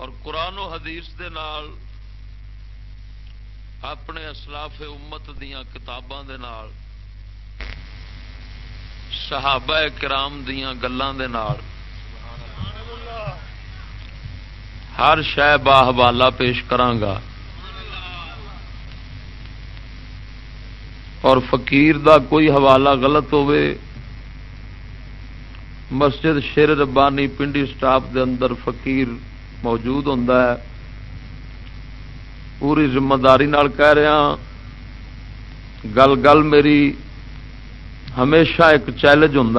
اور قرآن و حدیث دے نال، اپنے اسلاف امت دیا کتاباں دے نال، صحابہ کرام دیا گلوں دے نال، ہر شہ با حوالہ پیش کرانگا اور فقیر دا کوئی حوالہ غلط ہوئے مسجد شیر ربانی پنڈی سٹاف دے اندر فقیر موجود ہوں پوری ذمہ داری نال کہہ رہا ہاں، گل گل میری ہمیشہ ایک چیلنج ہوں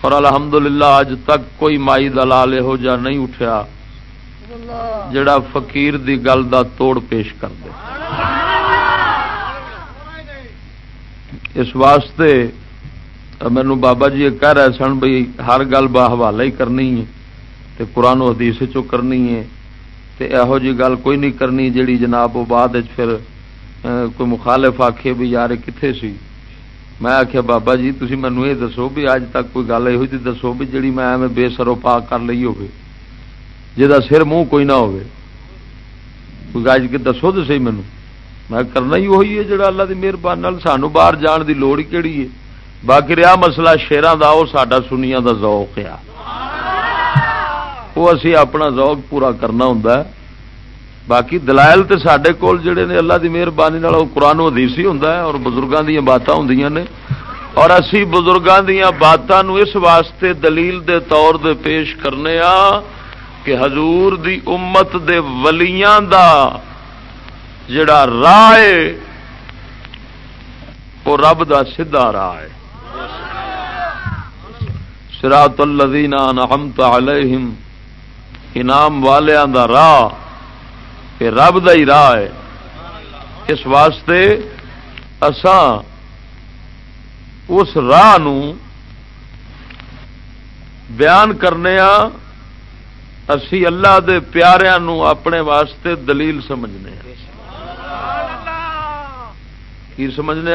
اور الحمدللہ اج تک کوئی مائی دلال یہو جا نہیں اٹھیا جڑا فقیر دی گل دا توڑ پیش کر دے اس واسطے مینو بابا جی کہہ رہے سن بھائی ہر گل با حوالہ ہی کرنی ہے۔ تے قرآن و حدیث چو کرنی ہے۔ تے یہو جی گل کوئی نہیں کرنی جیڑی جناب وہ بعد پھر کوئی مخالف آخے بھی یار کتنے سی۔ میں آخیا بابا جی تھی مینو یہ دسو بھی اج تک کوئی گل یہ جی دسو بھی جی میں بے سرو پا کر لی ہو جا سر منہ کوئی نہ ہو گج کے دسو تو سی مینو میں کرنا ہی وہی ہے جڑا اللہ کی مہربانی سانو باہر جان کی لوڑ کہڑی ہے۔ باقی رہا مسئلہ شیران کا وہ سڈا سنیا کا ذوق آ وہ اسی اپنا ذوق پورا کرنا ہوں باقی دلائل تو سڈے کول جڑے نے اللہ کی مہربانی قرآن حدیث ہی ہوں اور بزرگوں دیا باتیں ہوں نے اور اسی بزرگوں دیا باتوں اس واسطے دلیل دے طور دے پیش کرنے آ کہ حضور دی امت دے ولیاں دا جڑا راہ ہے وہ رب دا سیدھا راہ ہے سراط الذین انعمت علیہم انعام والیاں دا راہ کہ رب دا ہی راہ ہے۔ اس واسطے اساں اس راہ نو بیان کرنے اسی اللہ دے پیاریاں نو اپنے واسطے دلیل سمجھنے کی سمجھنے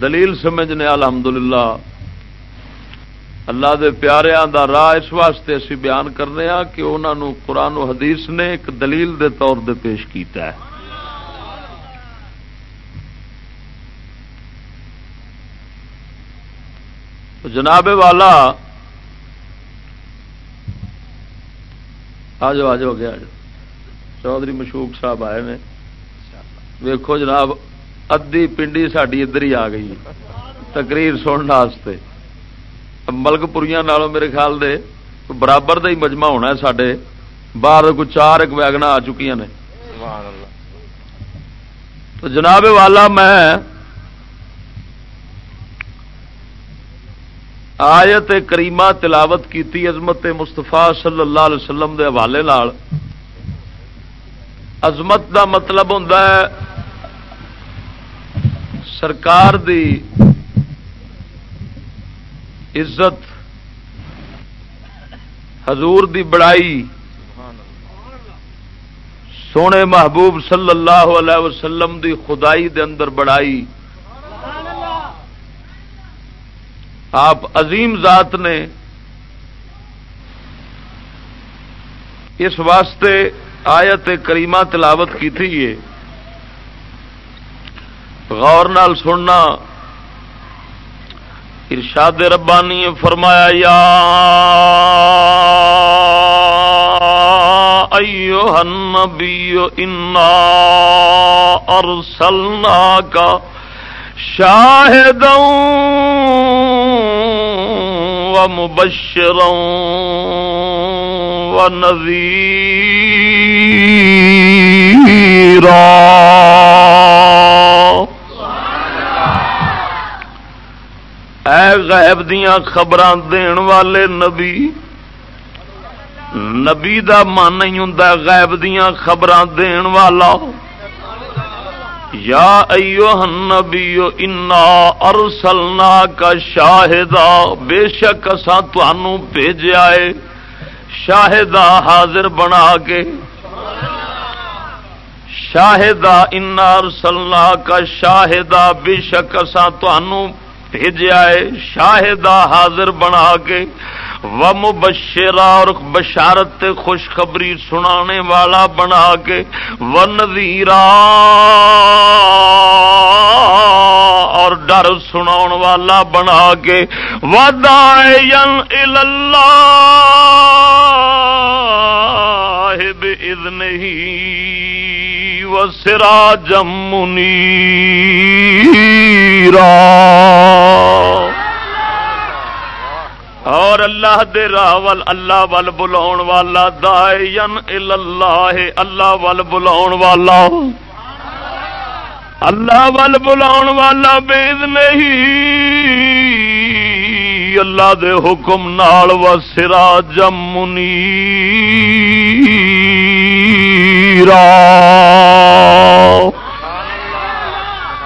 دلیل سمجھنے الحمدللہ۔ اللہ دے پیاریاں دا راہ اس واسطے اسی بیان کرنے ہاں کہ انہوں نے قرآن و حدیث نے ایک دلیل دے طور دے پیش کیتا ہے۔ جناب والا، آ جاؤ آ جاؤ گیا چودھری مشوق صاحب آئے نے۔ ویکو جناب ادی پنڈی ساری ادھر ہی آ گئی، تقریر سننے ملک پوریا میرے خیال دے برابر دا ہی مجمع ہونا ہے سڈے باہر کو چار ایک ویگنا آ چکی نے تو جناب والا میں آیت کریمہ تلاوت کی عظمت مستفا صلی اللہ علیہ وسلم دے حوالے عظمت دا مطلب ہوں سرکار دی عزت، حضور دی بڑائی، سونے محبوب صلی اللہ علیہ وسلم دی خدائی دے اندر بڑائی۔ آپ عظیم ذات نے اس واسطے آیت کریمہ تلاوت کی تھی یہ۔ غور نال سننا ارشاد ربانی فرمایا یا ایوہ النبی انا ارسلناکا شاہدا و مبشرا و نذیرا۔ اے غیب دیاں خبراں دین والے نبی. نبی دا من نہیں ہوں غیب دیاں خبراں دین والا. یا ایوہ النبی انا ارسلنا کا شاہدہ. بے شک اساں تانوں بھیجیا ہے. شاہدہ حاضر بنا کے. شاہدہ انا ارسلنا کا شاہدہ. بے شک اساں تانوں بھیجا ہے شاہدہ حاضر بنا کے و مبشرا اور بشارت خوشخبری سنانے والا بنا کے و نذیرا اور ڈر سنا والا بنا کے ودائن اللہ و سرا جمنی اور اللہ دے راول اللہ ول بلاؤ والا دائن اللہ اللہ ول بلاؤ والا۔ اللہ ول بلاؤ والا بید نہیں۔ اللہ دے حکم نال و سرا جمنی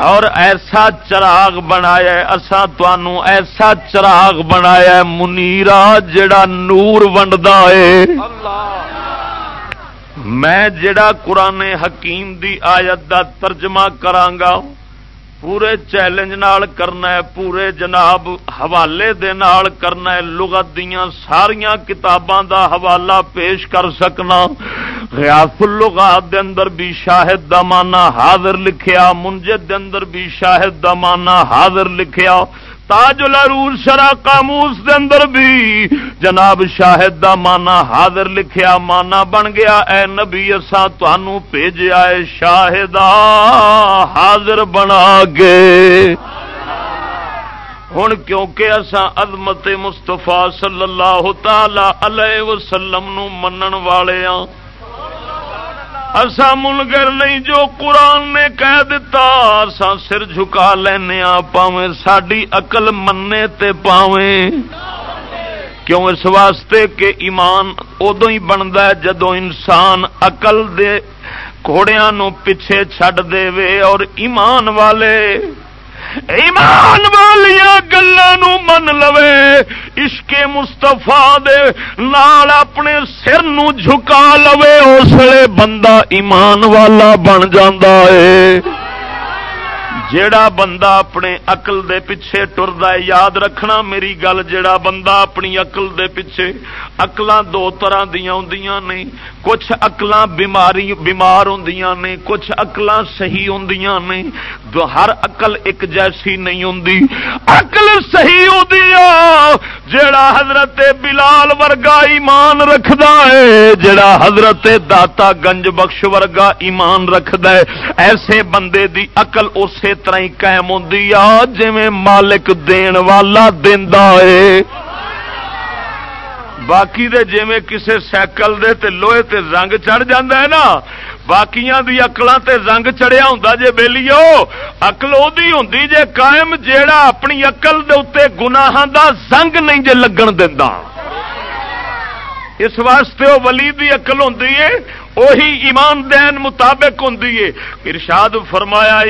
اور ایسا چراغ بنایا اسا تنوع ایسا چراغ بنایا منیرا جڑا نور ونڈا ہے۔ میں جڑا قرآن حکیم دی آیت دا ترجمہ کرانگا پورے چیلنج نال کرنا ہے پورے جناب حوالے دے نال کرنا ہے لغت دیاں ساریاں کتاباں دا حوالہ پیش کر سکنا غیاف اللغات دے اندر بھی شاہد دا حاضر لکھیا منجد دے اندر بھی شاہد دا حاضر لکھیا تاج العروج شرا قاموس دے اندر بھی جناب شاہد دا مانا حاضر لکھیا مانا بن گیا۔ اے نبی، اساں تانوں بھیجیا اے شاہدا حاضر بنا کے ہن کیونکہ اساں عظمت مصطفی صلی اللہ تعالی علیہ وسلم نو منن والے ہاں اسا منگر نہیں جو قرآن نے کہہ دیتا اسا سر جھکا لینا پاویں، ساڈی اقل منے تے پاویں۔ کیوں؟ اس واسطے کہ ایمان ادو ہی بنتا ہے جدو انسان اقل دے گھوڑیاں نو پیچھے چھڈ دے وے اور ایمان والے ایمان والیا گلوں من لو عشق مستفا دے نال اپنے سر نو جھکا لو اس بندہ ایمان والا بن جاندہ ہے۔ جیڑا بندہ اپنے اقل دے پیچھے ٹرد یاد رکھنا میری گل، جیڑا بندہ اپنی اقل دے پیچھے اقلاں دو طرح دیا ہوں نہیں کچھ اقل بیماری، بیمار ہوں نے، کچھ اقل صحیح ہوں نے۔ ہر اقل ایک جیسی نہیں ہوں اقل صحیح ہوتی جڑا حضرت بلال ورگا ایمان رکھدا ہے جڑا حضرت داتا گنج بخش ورگا ایمان رکھدا ہے۔ ایسے بندے دی اقل اسی طرح ہی قائم ہوں جی مالک دین والا دینا ہے۔ باقی دے جی میں کسے سائیکل دے تے لوہے تے رنگ چڑھ جاندہ ہے نا، باقیاں دی اکلاں تے رنگ چڑھیا ہوندا جے بیلیو اکل اودی ہوندی جے قائم جیڑا اپنی اکل دے اوتے گناہاں دا زنگ نہیں جے لگن دیندا۔ اس واسطے وہ ولی دی اقل ہوں وہی ایمان دین مطابق ہوں ارشاد فرمایا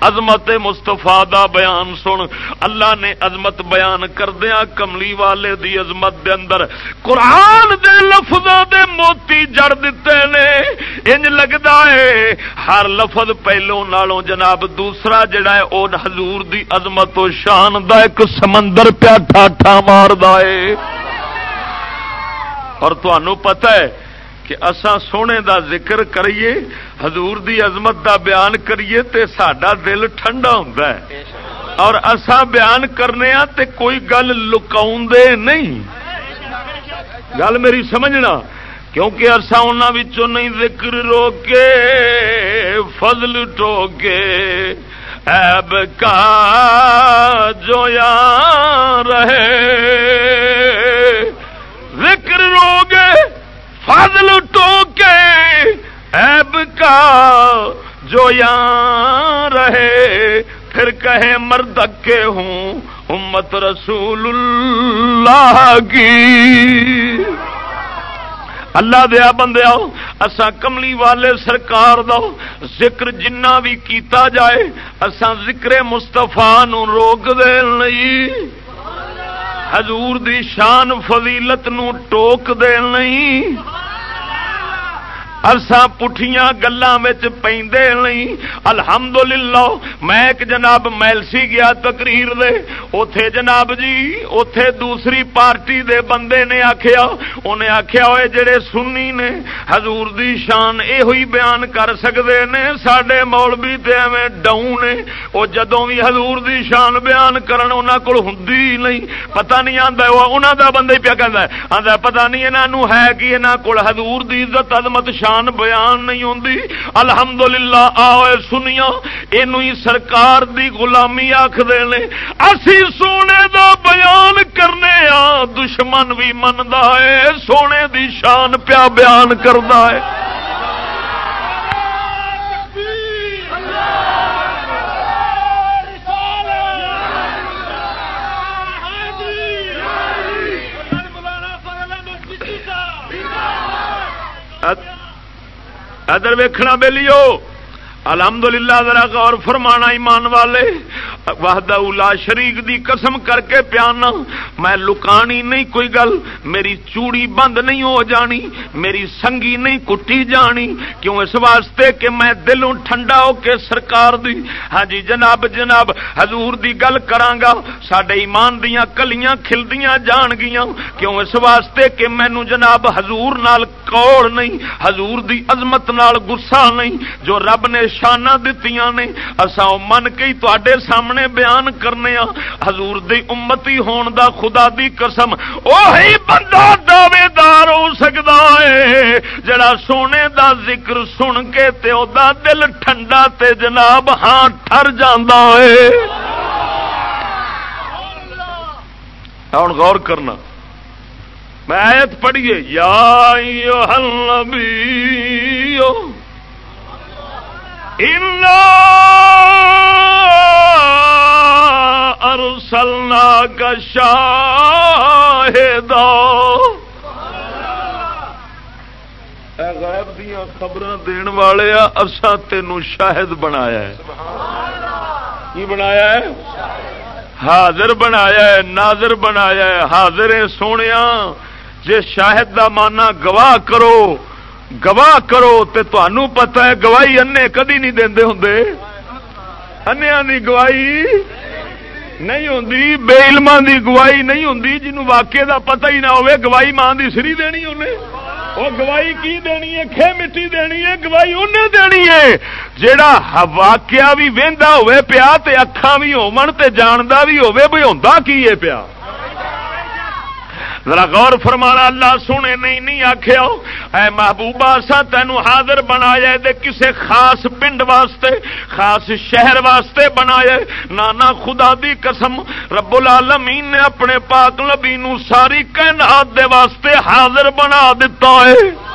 عظمت مستفا دا بیان سن۔ اللہ نے عظمت بیان کردیا کملی والے دی عظمت دے اندر۔ قرآن دے لفظوں دے موتی جڑ دیتے نے۔ انج لگتا ہے، ہر لفظ پہلو نالوں جناب، دوسرا جڑا ہے او حضور دی عظمت و شان دا ایک سمندر پیا ٹھاٹھا مار دے اور تنوع پتا ہے کہ اسا سونے دا ذکر کریے، حضور دی عظمت دا بیان کریے تے ساڈا دل ٹھنڈا ہوندا ہے۔ اور اسا بیان کرنے ہاں تے کوئی گل لکاؤں نہیں۔ گل میری سمجھنا، کیونکہ اصا انہوں نہیں ذکر روکے، فضل ٹوکے۔ ایب کا جو یا رہے۔ ذکر روگے فضل ٹوکے ایب کا جو یا رہے، پھر کہے مرد کے ہوں امت رسول اللہ کی۔ اللہ دیا بندے آؤ اسا کملی والے سرکار دو ذکر جنہ بھی کیتا جائے اسا ذکر مستفا نو روک دے نہیں حضور دی شان فضیلت نو ٹوک دے نہیں۔ ارساں پٹھیاں گلوں پہندے نہیں۔ الحمدللہ، میں ایک جناب میلسی گیا تقریر دے۔ اوتھے جناب جی اوتھے دوسری پارٹی دے بندے نے آکھیا۔ انہیں آکھیا ہوئے جڑے سنی نے، حضور دی شان اے ہوئی بیان کر سکتے نے۔ سڈے مولوی تے ایویں ڈاؤں نے۔ وہ جدوں بھی حضور دی شان بیان کرن انہاں کول ہوندی نہیں۔ پتہ نہیں آندا او انہاں دا بندہ ہی پیا کہندا ہے۔ آندا پتہ نہیں انہاں نو ہے کہ انہاں کول حضور دی عزت، عظمت شان بیان نہیں ہوندی الحمدللہ آؤ سنیا اینو ہی سرکار دی غلامی آکھدے نے۔ اسی سونے دا بیان کرنے آ دشمن بھی مندا ہے سونے دی شان پیا بیان کردا ہے۔ ادھر ویکھنا بے لیو الحمدللہ، ذرا غور فرمانا ایمان والے، وحدہ اولا شریک دی قسم کر کے پیانا، میں لکانی نہیں کوئی گل، میری چوڑی بند نہیں ہو جانی، میری سنگی نہیں کٹی جانی، کیوں اس واسطے کہ میں دلوں ٹھنڈا ہو کے سرکار دی ہاں جی جناب جناب، حضور دی گل کرانگا ساڈے ایمان دیاں کلیاں کھلدیاں جان گیاں، کیوں اس واسطے کہ مینو جناب حضور نال کوڑ نہیں، حضور دی عظمت نال گسا نہیں، جو رب نے شانہ دتیاں نے اسا من کے تے سامنے بیان کرنے آ حضور دی امتی ہون دا خدا دی قسم وہی بندہ دعوے دار ہو سکتا ہے جڑا سونے دا ذکر سن کے تے او دا دل ٹھنڈا تے جناب ہاں ٹر جاندا ہے ہوں غور کرنا میں آیت پڑھیے یا ارسلنا کا شاہد غیب دیا خبر دین والے اصا تین شاہد بنایا ہے۔ کی بنایا ہے؟ حاضر بنایا ہے ناظر بنایا ہے۔ حاضر سونے جے شاہد دا مانا گواہ کرو گواہ کرو تے تو پتا ہے گواہی انے کدی نہیں دے ہوں انیا دی گواہی نہیں ہوں بے علم دی گواہی نہیں ہوں جنہوں واقعے دا پتہ ہی نہ ہوئے گواہی ماں دی سری دینی انہیں وہ گواہی کی دینی ہے کھے مٹی دینی ہے گواہی انہیں دینی ہے جیڑا واقعہ بھی وہدا ہوئے پیا تے اکھاں بھی ہون تے جاندا بھی ہوئے بھی ہوندا کی ہے پیا ذرا غور فرمانا، اللہ سونے نہیں نہیں آخیا اے محبوبہ سا تینو حاضر بنایا دے کسے خاص پنڈ واسطے، خاص شہر واسطے بنایا نانا خدا دی قسم، رب العالمین نے اپنے پاک نبی نو ساری کائنات دے واسطے حاضر بنا دیتا ہے۔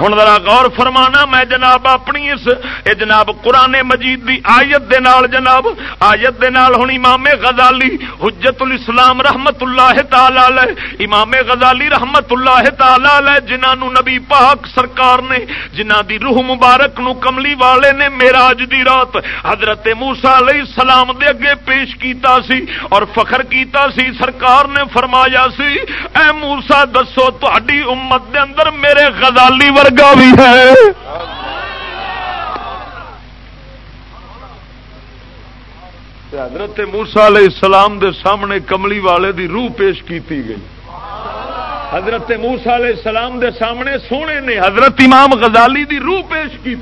ہوں ذرا غور فرمانا، میں جناب اپنی اس، اے جناب قرآن مجید دی آیت دے نال جناب، آیت دے نال ہوں امام غزالی حجت الاسلام رحمت اللہ تعالی امام غزالی رحمت اللہ تعالی جنہوں نبی پاک سرکار نے جنہ دی روح مبارک نو کملی والے نے میراج دی رات حضرت موسا علیہ السلام دے اگے پیش کیتا سی اور فخر کیتا سی، سرکار نے فرمایا سی، اے موسا دسو تھی امت دے اندر میرے غزالی ور ورگا بھی ہے۔ حضرت موسا علیہ السلام دے سامنے کملی والے دی روح پیش کی گئی۔ حضرت موسا علیہ السلام دے سامنے سونے نے حضرت امام غزالی دی روح پیش کی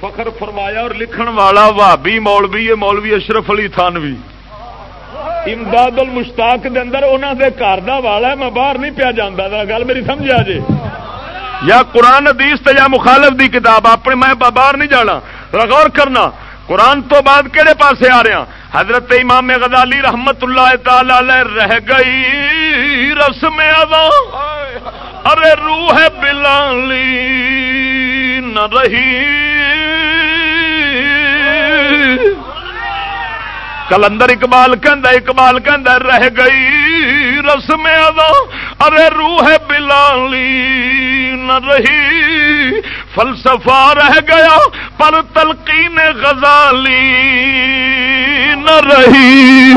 فخر فرمایا اور لکھن والا بھابی مولوی مولوی اشرف علی تھانوی۔ امداد المشتاق دے اندر انہوں دے گھر کا والا میں باہر نہیں پیا جاندا جانا گل میری سمجھا جی؟ یا قرآن، حدیث تے یا مخالف دی کتاب، اپنے میں باہر نہیں جانا غور کرنا۔ قرآن تو بعد کہڑے پاسے آ رہا حضرت امام غزالی رحمت اللہ تعالی علیہ رہ گئی رسم ادا ارے روح بلالی نہ رہی۔ کلندر اقبال اقبال رہ گئی رسم ادا ارے روح بلالی نہ رہی۔ فلسفہ رہ گیا، پر تلقین غزالی نہ رہی۔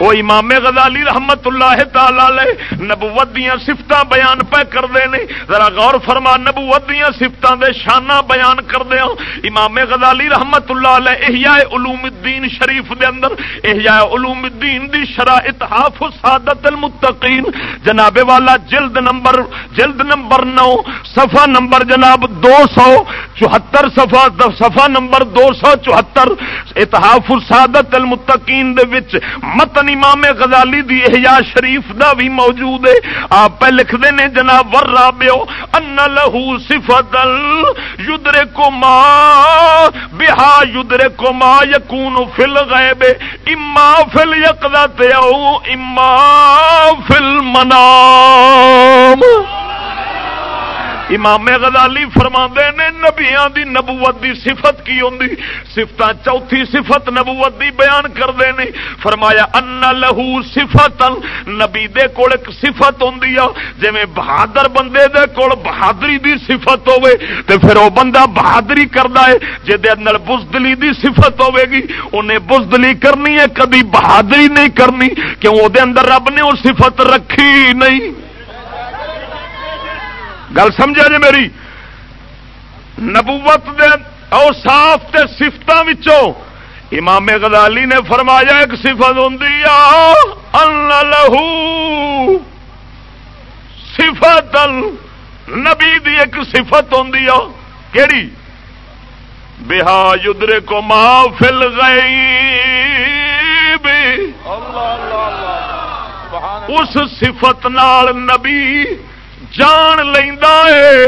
وہ امام غزالی رحمت اللہ تعالی نبوت دیا سفت بیان پہ کرتے ہیں ذرا غور فرما، نبوت دیا سفتوں دے شانہ بیان کردے امام غزالی رحمت اللہ علیہ احیاء علوم الدین شریف دے اندر، احیاء علوم الدین دی شرح اتحاف سعادت المتقین۔ جناب والا جلد نمبر جلد نمبر نو، صفحہ نمبر جناب دو سو چوہتر، صفحہ صفحہ نمبر دو سو چوہتر۔ اتحاف سعادت المتقین دے وچ متن امام غزالی دی احیاء شریف دا بھی موجود ہے۔ آپ پہ لکھ دینے جناب ور رابیو ان لہو صفت یدرے کو ما بہا یدرکو ما یکون فل غیب اما فل یقضت او اما فل منام امام غزالی فرما نے نبیاں دی نبوت دی صفت کی ہوں سفت چوتھی صفت نبوت دی بیان کرتے ہیں فرمایا، ان لہو صفت نبی دے کول ایک صفت ہوں جی بہادر بندے دے کول بہادری دی صفت ہوے تے پھر وہ بندہ بہادری کرتا ہے جہد اندر بزدلی دی صفت ہوے گی انہیں بزدلی کرنی ہے، کدی بہادری نہیں کرنی، کیوں وہ اندر رب نے وہ صفت رکھی نہیں؟ گل سمجھا جی میری؟ نبوت دے او صاف تے سفتوں امام غزالی نے فرمایا ایک صفت ہوں لہو. صفت نبی دی ایک صفت ہوں کیڑی؟ بہا یدرے کو ما فل گئی اس صفت نال نبی جان لینا ہے،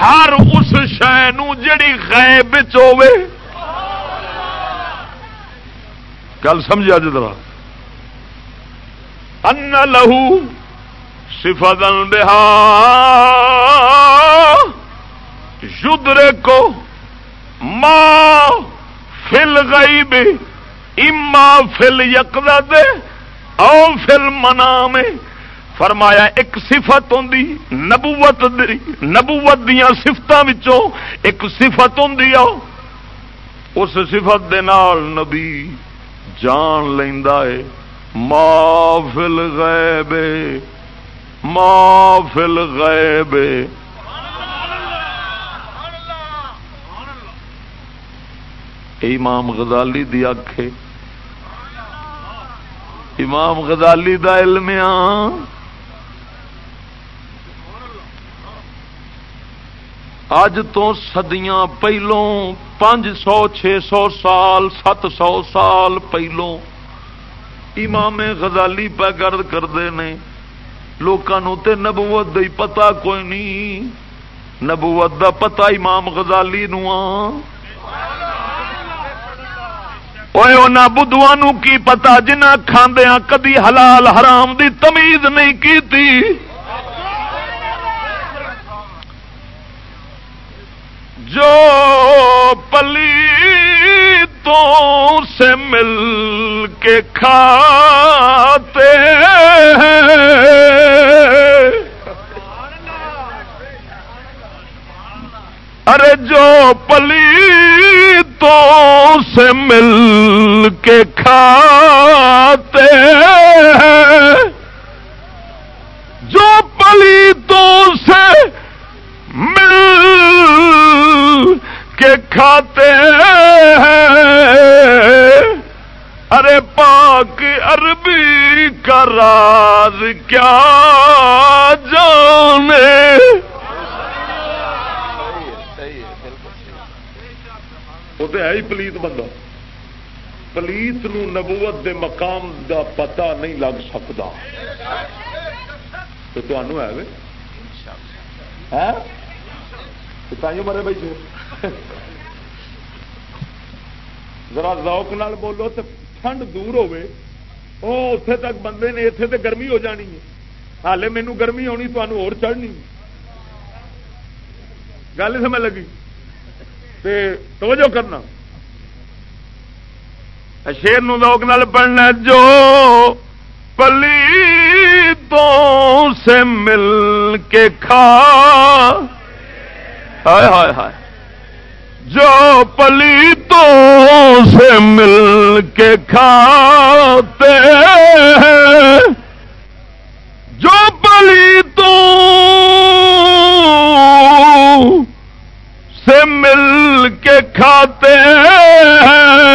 ہر اس شہ جڑی غیب ہوے گل سمجھا جی طرح ان لہو سفت بہا۔ یدرے کو ماں فل گئی بھی اما فل یقدا دے او فل منا میں فرمایا، ایک صفت ہوں نبوت نبوت دیا سفت ایک صفت ہوں اس صفت دے نال نبی جان لینا ہے مافل غیب مافل غیب امام غزالی دی اکھ امام غزالی دا علم اج تو سدیاں پہلوں، پانچ سو، چھ سو سال، سات سو سال پہلوں امام غزالی پہ گرد کرتے ہیں۔ لوگوں تے نبوت دی پتا کوئی نہیں۔ نبوت دا پتا امام غزالی نو بدھو کی پتا جنہ کھاندیا کدی حلال حرام دی تمیز نہیں کی جو پلی تو سے مل کے کھاتے ارے جو پلی تو سے مل کے کھاتے جو پلی تو سے کھاتے ارے پاک عربی کا راز کیا جانے۔ وہ تو ہے ہی پلیت بندہ۔ پلیت نو نبوت دے مقام دا پتہ نہیں لگ سکتا۔ تو تمہوں ہے مرے بھائی ذرا ذوق نال بولو تو ٹھنڈ دور ہوے او اتے تک بندے نے اتنے تو گرمی ہو جانی ہے۔ ہالے مینو گرمی ہونی تمہیں اور چڑھنی گل نہیں سمجھ لگی؟ توجہ کرنا۔ شیر ذوق نال پڑھنا جو پلی تو سے مل کے کھا۔ ہائے ہائے ہائے۔ جو پلی تو سے مل کے کھاتے ہیں، جو پلی تو سے مل کے کھاتے ہیں۔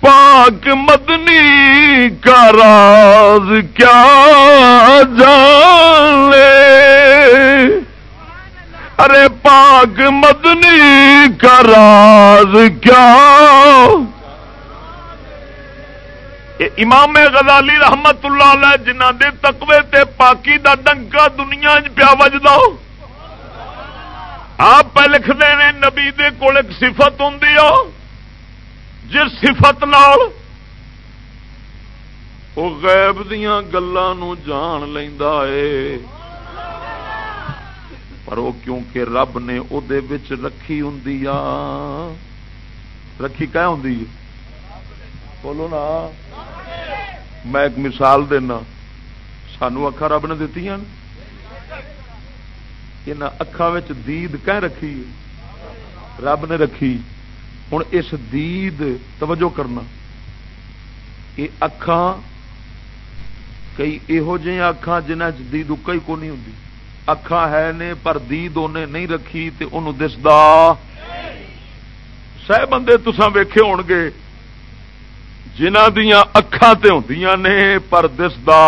پاک مدنی کا راز کیا جانے؟ ارے پاک مدنی کا راز کیا؟ امام غزالی رحمت اللہ علیہ جنہ دے تقوی تے پاکی دا ڈنکا دنیا پیا وجدا آپ پہ لکھتے ہیں نبی دے کول ایک صفت ہوں جس صفت نال وہ غیب دیا گلوں جان لینا ہے۔ پر وہ کیونکہ رب نے وہ رکھی ہوں رکھی کہ ہوں بولو نا۔ میں ایک مثال دینا۔ سانو اکھا رب نے دیتی ہیں۔ یہ اکھان دید کہ رکھی رب نے رکھی۔ ہوں اس دید توجہ کرنا۔ یہ اکھان کئی یہو جہاں اکھان جنہ دید اکا ہی کو نہیں ہوں اکھان ہے نے پر دید انہیں نہیں رکھی تے انہوں دسدا سہ بندے تسان ویکھے ہون گے جنہ دیا اکھان تے ہوندیاں نے پر دسدا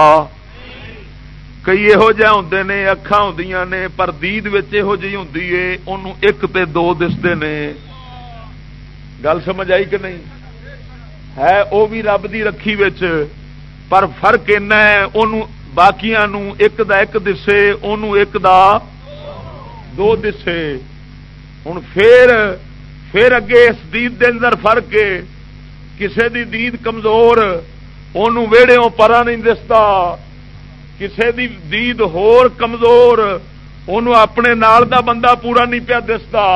کئی یہو جہ ہوں نے اکھان ہوں نے پر دید یہو جی ہوں انہوں ایک تے دو دستے نے گل سمجھ آئی کہ نہیں ہے وہ بھی رب دی رکھی پر فرق ایسا ہے باقیا ایک دا ایک دسے ان ایک دا دو دسے ہوں پھر پھر اگے اس دید دے اندر فرق ہے کسے دی دید کمزور ان پرا نہیں دستا کسے دی دید ہور کمزور ان اپنے نال دا بندہ پورا نہیں پیا دستا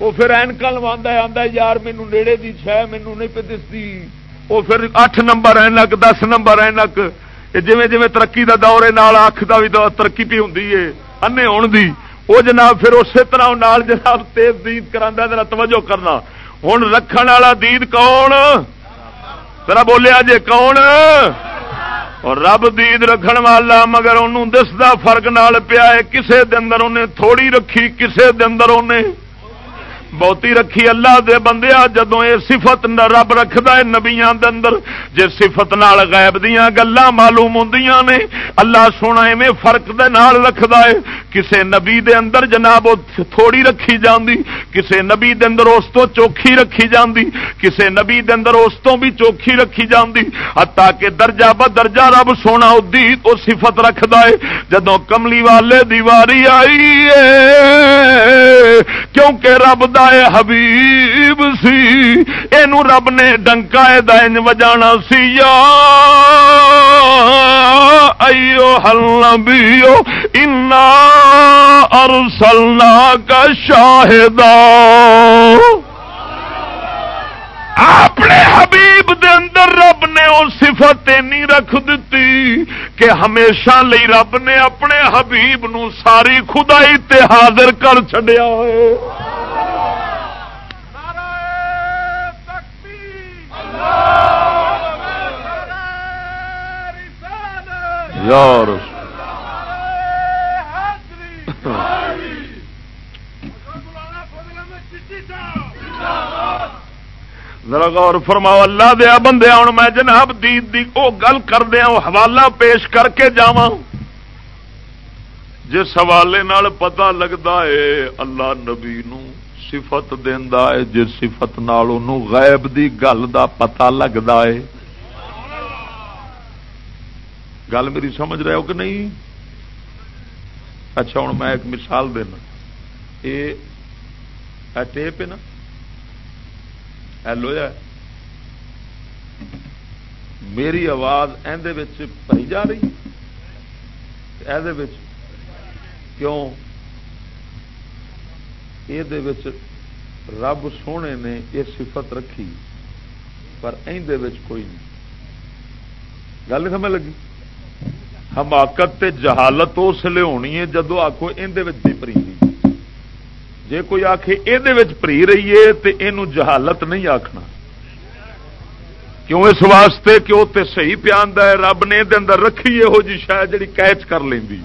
وہ پھر اینک لوا آدھا یار مینو نیڑے دی شہ مینو نہیں پہ دستی وہ پھر اٹھ نمبر اینک دس نمبر اینک جی جی ترقی کا دور ہے اکھ کا بھی ترقی پی ہوں انے ہون دی وہ جناب پھر اسی طرح نال جناب تیز دید کرا توجہ کرنا ہوں رکھ والا دید کون ترا بولیا جے کون اور رب دید رکھن والا مگر انہوں دستا فرق نال پیا ہے کسے دن انہیں تھوڑی رکھی کسے دن انہیں بہتی رکھی اللہ دے بندیا جدو یہ سفت رب رکھد ہے نبیا جی سفت نال غائب دیا گلا معلوم ہوں نے، اللہ سونا ایویں فرق دے نال رکھد ہے، کسے نبی دے اندر جناب تھوڑی رکھی جاندی، کسے نبی دے اندر اس تو چوکھی رکھی جاندی، کسے نبی دے اندر اس تو بھی چوکھی رکھی جاندی حتا کہ درجہ ب درجہ رب سونا ادی وہ سفت رکھد ہے جدو کملی والے دیواری آئی ہے، کیونکہ رب دا حبیب سی یہ رب نے ڈنکا دین وجانا سی، یا ایو حل نبیو انا ارسلنا کا شاہدہ اپنے حبیب دے اندر رب نے وہ صفت نہیں رکھ دیتی کہ ہمیشہ لئی رب نے اپنے حبیب نو ساری خدائی تے حاضر کر چڈیا ہوئے۔ یار ذرا غور فرماؤ، اللہ دیا بندے ہوں میں جناب دید دی او گل کر دیا حوالہ پیش کر کے جا جس حوالے نال پتا لگتا ہے اللہ نبی نو صفت دینا ہے جس صفت نال غیب دی گل دا پتا لگتا ہے گل میری سمجھ رہے ہو کہ نہیں؟ اچھا ہوں میں ایک مثال دینا۔ یہ ٹیپ ہے نا؟ ایلو ہے۔ میری آواز اندر جا رہی۔ کیوں؟ یہ رب سونے نے یہ صفت رکھی، پر اندر کوئی نہیں۔ گل سمجھ لگی؟ حماقت تے جہالت اس لیے ہونی ہے جدو آخو اندر پری جی کوئی آخ یہ پری رہی ہے تو یہ جہالت نہیں آخنا کیوں اس واسطے کہ وہ تو صحیح پیاند ہے، رب نے دے اندر رکھی یہو جی شاید جی کیچ کر لینی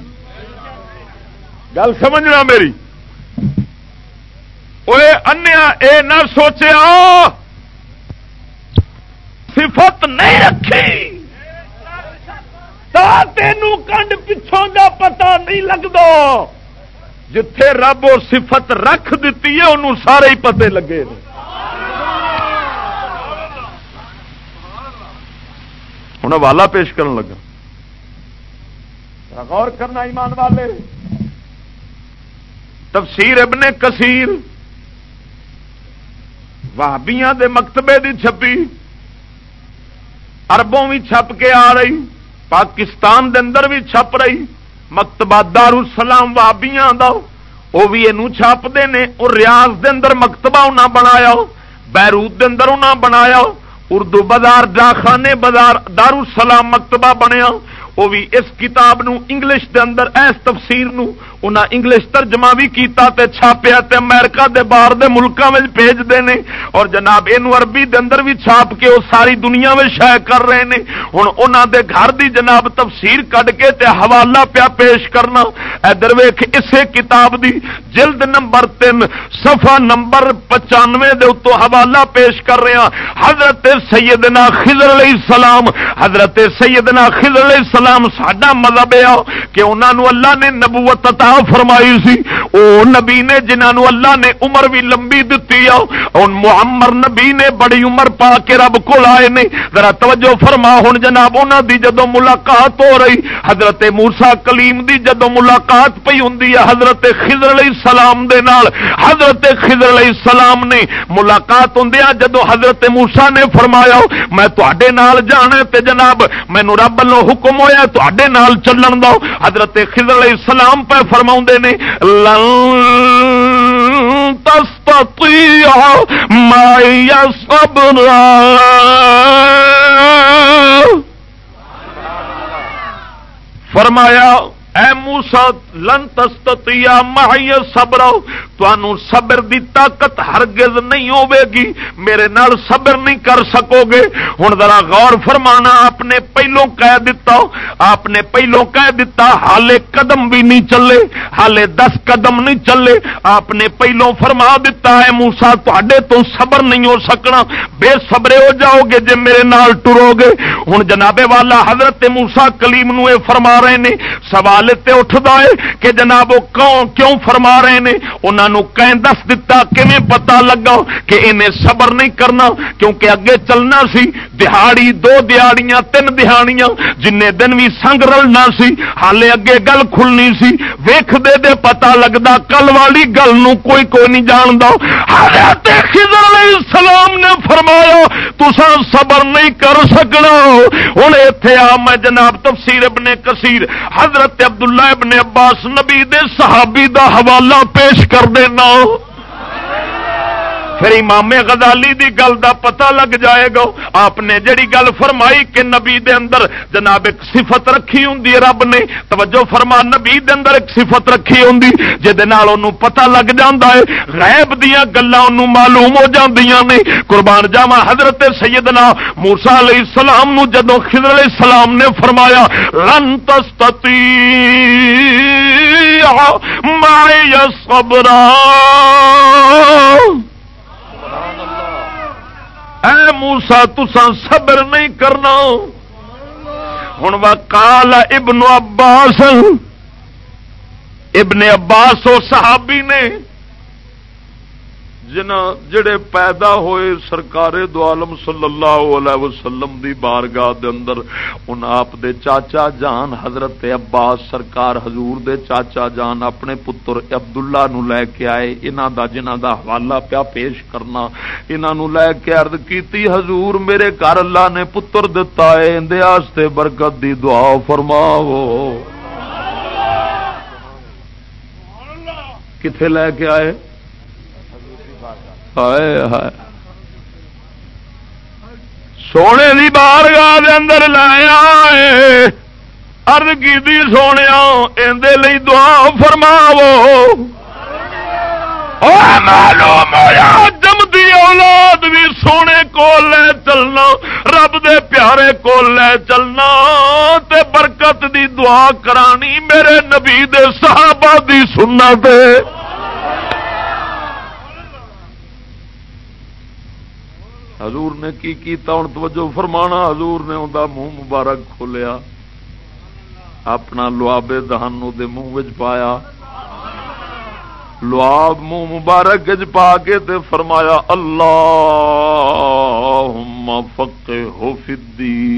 گل سمجھنا میری۔ انیا اے نہ سوچیا، صفت نہیں رکھی۔ تینوں کنڈ پچھوں دا پتا نہیں لگتا جتھے رب اور صفت رکھ دیتی ہے انہوں سارے ہی پتے لگے ہوں والا پیش کرن لگا غور کرنا ایمان والے تفسیر ابن کثیر وابیاں دے مکتبے دی چھپی اربوں بھی چھپ کے آ رہی پاکستان دے اندر بھی چھپ رہی۔ مکتبہ دار السلام وابیاں دا۔ وہ بھی یہ چھاپتے ہیں اور ریاض دے اندر مکتبہ انہاں بنایا۔ بیروت دے اندر انہاں بنایا۔ اردو بازار ڈاخانے بازار دار السلام مکتبہ بنیا۔ وہ بھی اس کتاب نو، انگلش دے اندر اس تفسیر نو۔ انہاں انگلش ترجمہ بھی کیتا تے چھاپیا تے امریکہ دے باہر دے ملکاں وچ بھیج دے نے اور جناب اینو عربی دے اندر بھی چھاپ کے او ساری دنیا وچ شائع کر رہے نے ہن انہاں دے گھر دی جناب تفسیر کڈ کے تے حوالہ پیا پیش کرنا ادھر ویکھ اسے کتاب دی جلد نمبر 3 صفحہ نمبر 95 دے اتوں حوالہ پیش کر رہے ہیں حضرت سیدنا خضر علیہ السلام حضرت سیدنا خضر علیہ السلام ساڈا مذہب ہے کہ انہاں نو اللہ نے نبوت عطا فرمائی سی، او نبی نے جنہوں اللہ نے عمر بھی لمبی دتی معمر نبی نے بڑی عمر پا کے رب کو آئے نے۔ ذرا توجہ فرما ہوں جناب انہوں دی جدو ملاقات ہو رہی، حضرت مورسا کلیم دی جدو ملاقات پی ہوں حضرت خضر علیہ السلام دے نال۔ حضرت خضر علیہ السلام نے ملاقات ہوں جدو حضرت مورسا نے فرمایا، میں تے نال جانا تے جناب مینو رب حکم ہوا تے نال چلن دو۔ حضرت خضر علیہ السلام پہ فرما فرما نے لن تستطيع معي صبرا فرمایا اے موسا لن تستیا ماہی صبر تنوع صبر دی طاقت ہرگز نہیں ہوے گی میرے نال صبر نہیں کر سکو گے ہوں ذرا غور فرمانا، آپ نے پہلو کہہ دیتا آپ نے پہلو کہہ دیتا حالے قدم بھی نہیں چلے، حالے دس قدم نہیں چلے۔ آپ نے پہلو فرما دیتا ہے موسا تے تو صبر نہیں ہو سکنا۔ بے صبرے ہو جاؤ گے جے میرے نال ٹرو گے ہوں جنابے والا حضرت موسا کلیم نو فرما رہے ہیں سوال تے اٹھتا ہے کہ جناب وہ کیوں فرما رہے ہیں انہوں کہیں دس دتا کیویں پتا لگا کہ انہیں صبر نہیں کرنا؟ کیونکہ اگے چلنا سی، دہاڑی، دو دیہڑیاں تین دہاڑیاں جن دن بھی سنگ رلنا سی، حالے اگے گل کھلنی سی۔ ویخ دے دے پتا لگتا کل والی گل نو کوئی کوئی نہیں جانتا حضرت خضر علیہ السلام نے فرمایا تسا صبر نہیں کر سکنا۔ ہوں اتے آ میں جناب تفسیر ابن کثیر، حضرت عبداللہ ابن عباس نبی دے صحابی دا حوالہ پیش کر دینا۔ پھر امام غزالی دی گل دا پتہ لگ جائے گا۔ آپ نے جڑی گل فرمائی کہ نبی دے اندر جناب ایک صفت رکھی ہوں رب نے، توجہ فرما، نبی دے اندر ایک صفت رکھی ہوں جہد پتہ لگ جاندہ ہے۔ غیب دیا گلان معلوم ہو جاندیاں نے۔ قربان جاوا حضرت سیدنا موسا علیہ السلام نو جدو خضر علیہ السلام نے فرمایا، لن تستی مائی صبرا. اے موسا تسا صبر نہیں کرنا۔ ہوں وکال ابن عباس۔ ابن عباس وہ صحابی نے جنا جڑے پیدا ہوئے سرکار دو عالم صلی اللہ علیہ وسلم دی بارگاہ دے اندر، ان آپ دے چاچا جان حضرت عباس سرکار حضور دے چاچا جان اپنے پتر عبداللہ نو لے کے آئے، انہاں دا جنہاں دا حوالہ پیا پیش کرنا۔ انہاں نو لے کے عرض کیتی، حضور میرے گھر اللہ نے پتر دتا ہے، اندے واسطے برکت دی دعا فرماو کتنے لے کے آئے؟ سونے کی بار گاہ اندر لایا ارد کی سونے اندر دعا فرماو معلوم ہوا جمدی اولاد بھی سونے کو لے چلنا، رب دے پیارے کو لے چلنا۔ تے برکت دی دعا کرانی میرے نبی دے صحابہ دی سننا دے حضور نے کی کیتا؟ ہوں توجہ فرمانا، حضور نے انہوں منہ مبارک کھولیا۔ اپنا لوابے دہن دے منہ پایا۔ لواب منہ مبارک پا کے تے فرمایا اللہ فقے ہو فدی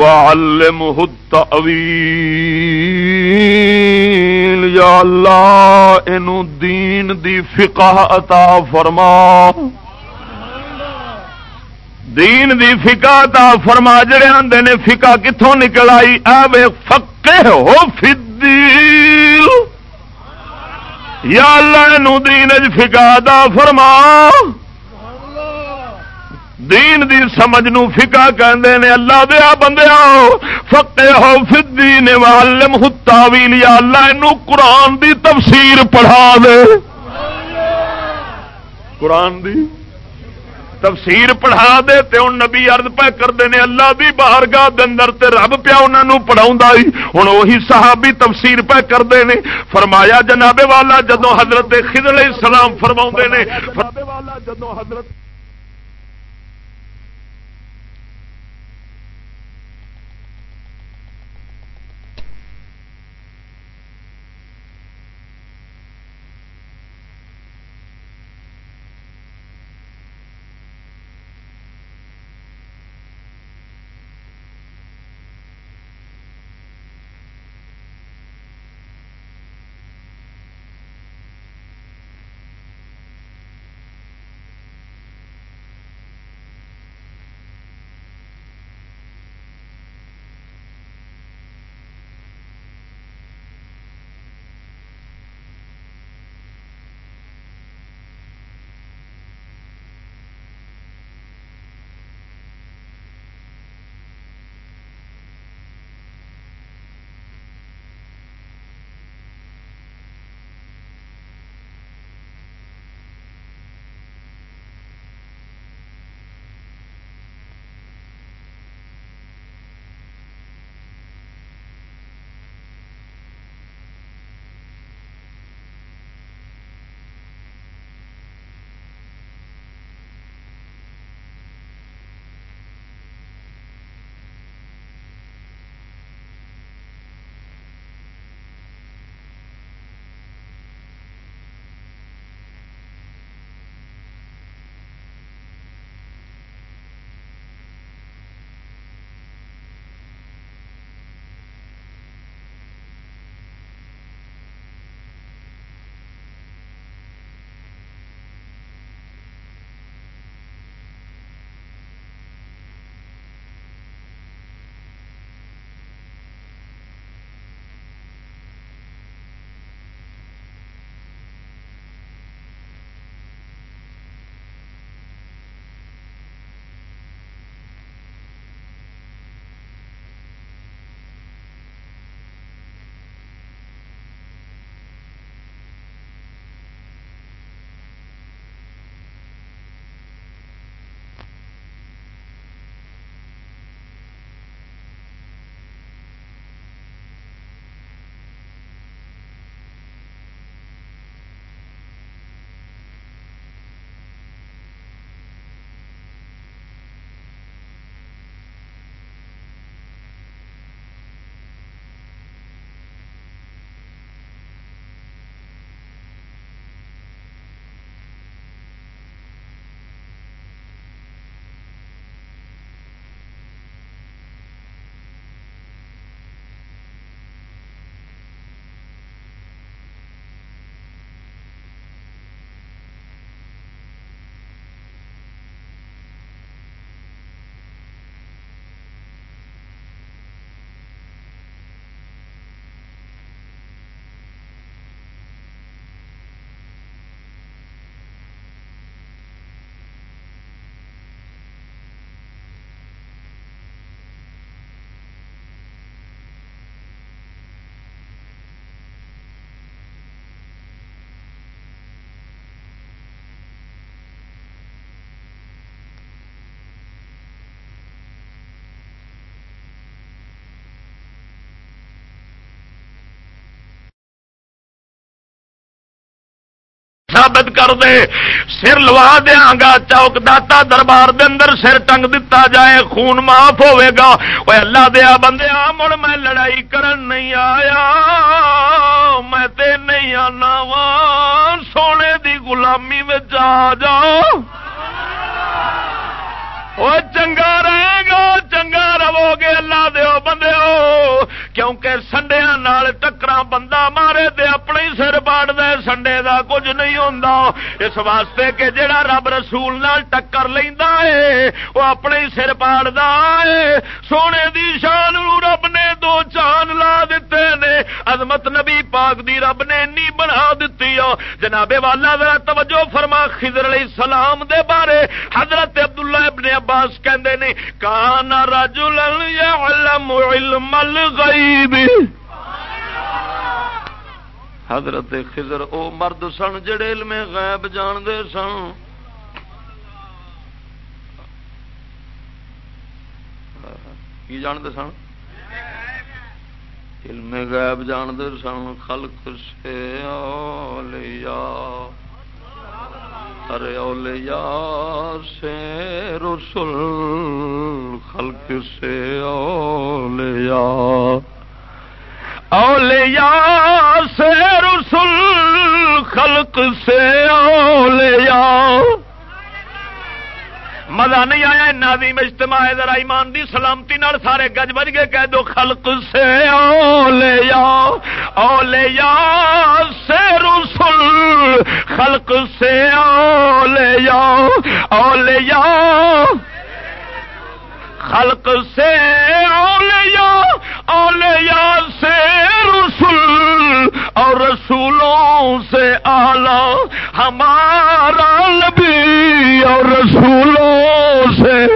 والم یا اللہ، اینو دین دی فقہ عطا فرما۔ دین دی فقہ عطا فرما، جڑے آندے نے فقہ کتھوں نکل آئی، اے فقہ ہو فدیل یا اللہ، اینو دین اج فقہ عطا فرما۔ دین دی سمجھ نو فکا کہندے نے، اللہ دیا بندے آؤ فقے ہو فدی نے معلم التاویل، یا اللہ اینو قرآن دی تفسیر پڑھا دے۔ قرآن دی تفسیر پڑھا دے تے ان نبی عرض پہ کرتے ہیں اللہ دی بارگاہ دے اندر تے رب پیا انہوں پڑھاؤں ہوں وہی صحابی تفسیر پہ کرتے ہیں فرمایا جناب والا جدو حضرت خضر علیہ السلام فرما نے والا جدو حضرت ثابت کر دے۔ سر لوا دیا گا، چوک داتا دربار دے اندر سر ٹنگ دتا جائے، خون معاف ہوے گا۔ وہ اللہ دیا بندے مڑ میں لڑائی کرن نہیں آیا۔ میں تے نہیں آنا وا۔ سونے دی غلامی میں جا۔ جاؤ وہ چنگا رہے گا، چنگا رہو گے اللہ دیو بندے کیونکہ سنڈیا ٹکرا بندہ مارے دے اپنے سر پاڑ دے سنڈے دا کچھ نہیں ہوتا اس واسطے کہ جڑا رب رسول نال ٹکر لینا ہے، وہ اپنے سر پاڑ ہے۔ سونے دی شان رب نے دو چان لا دیتے نے۔ عظمت نبی پاک دی رب نے نی بنا دیتی ہو جناب والا، ذرا توجہ فرما، خضر علیہ السلام دے بارے۔ حضرت عبداللہ ابن عباس کہندے نے، کان رجل يعلم علم الغیب حضرت خضر او مرد سن جڑے علم غیب جان دے سن۔ کی جان دے سن؟ علم غیب جان دے سن، خلق سے اولیاء۔ ارے اولیاء سے رسول خلق سے اولیاء۔ اولیاء سے رسول خلق سے اولیاء۔ مزہ نہیں آیا نادیم اجتماع ذرا ایمان دی سلامتی نال سارے گج بج کے کہہ دو خلق سے اولیاء اولیاء سے رسول، خلق سے اولیاء اولیاء خلق سے اولیاء اولیاء سے رسول اور رسولوں سے آلہ ہمارا نبی اور رسولوں سے۔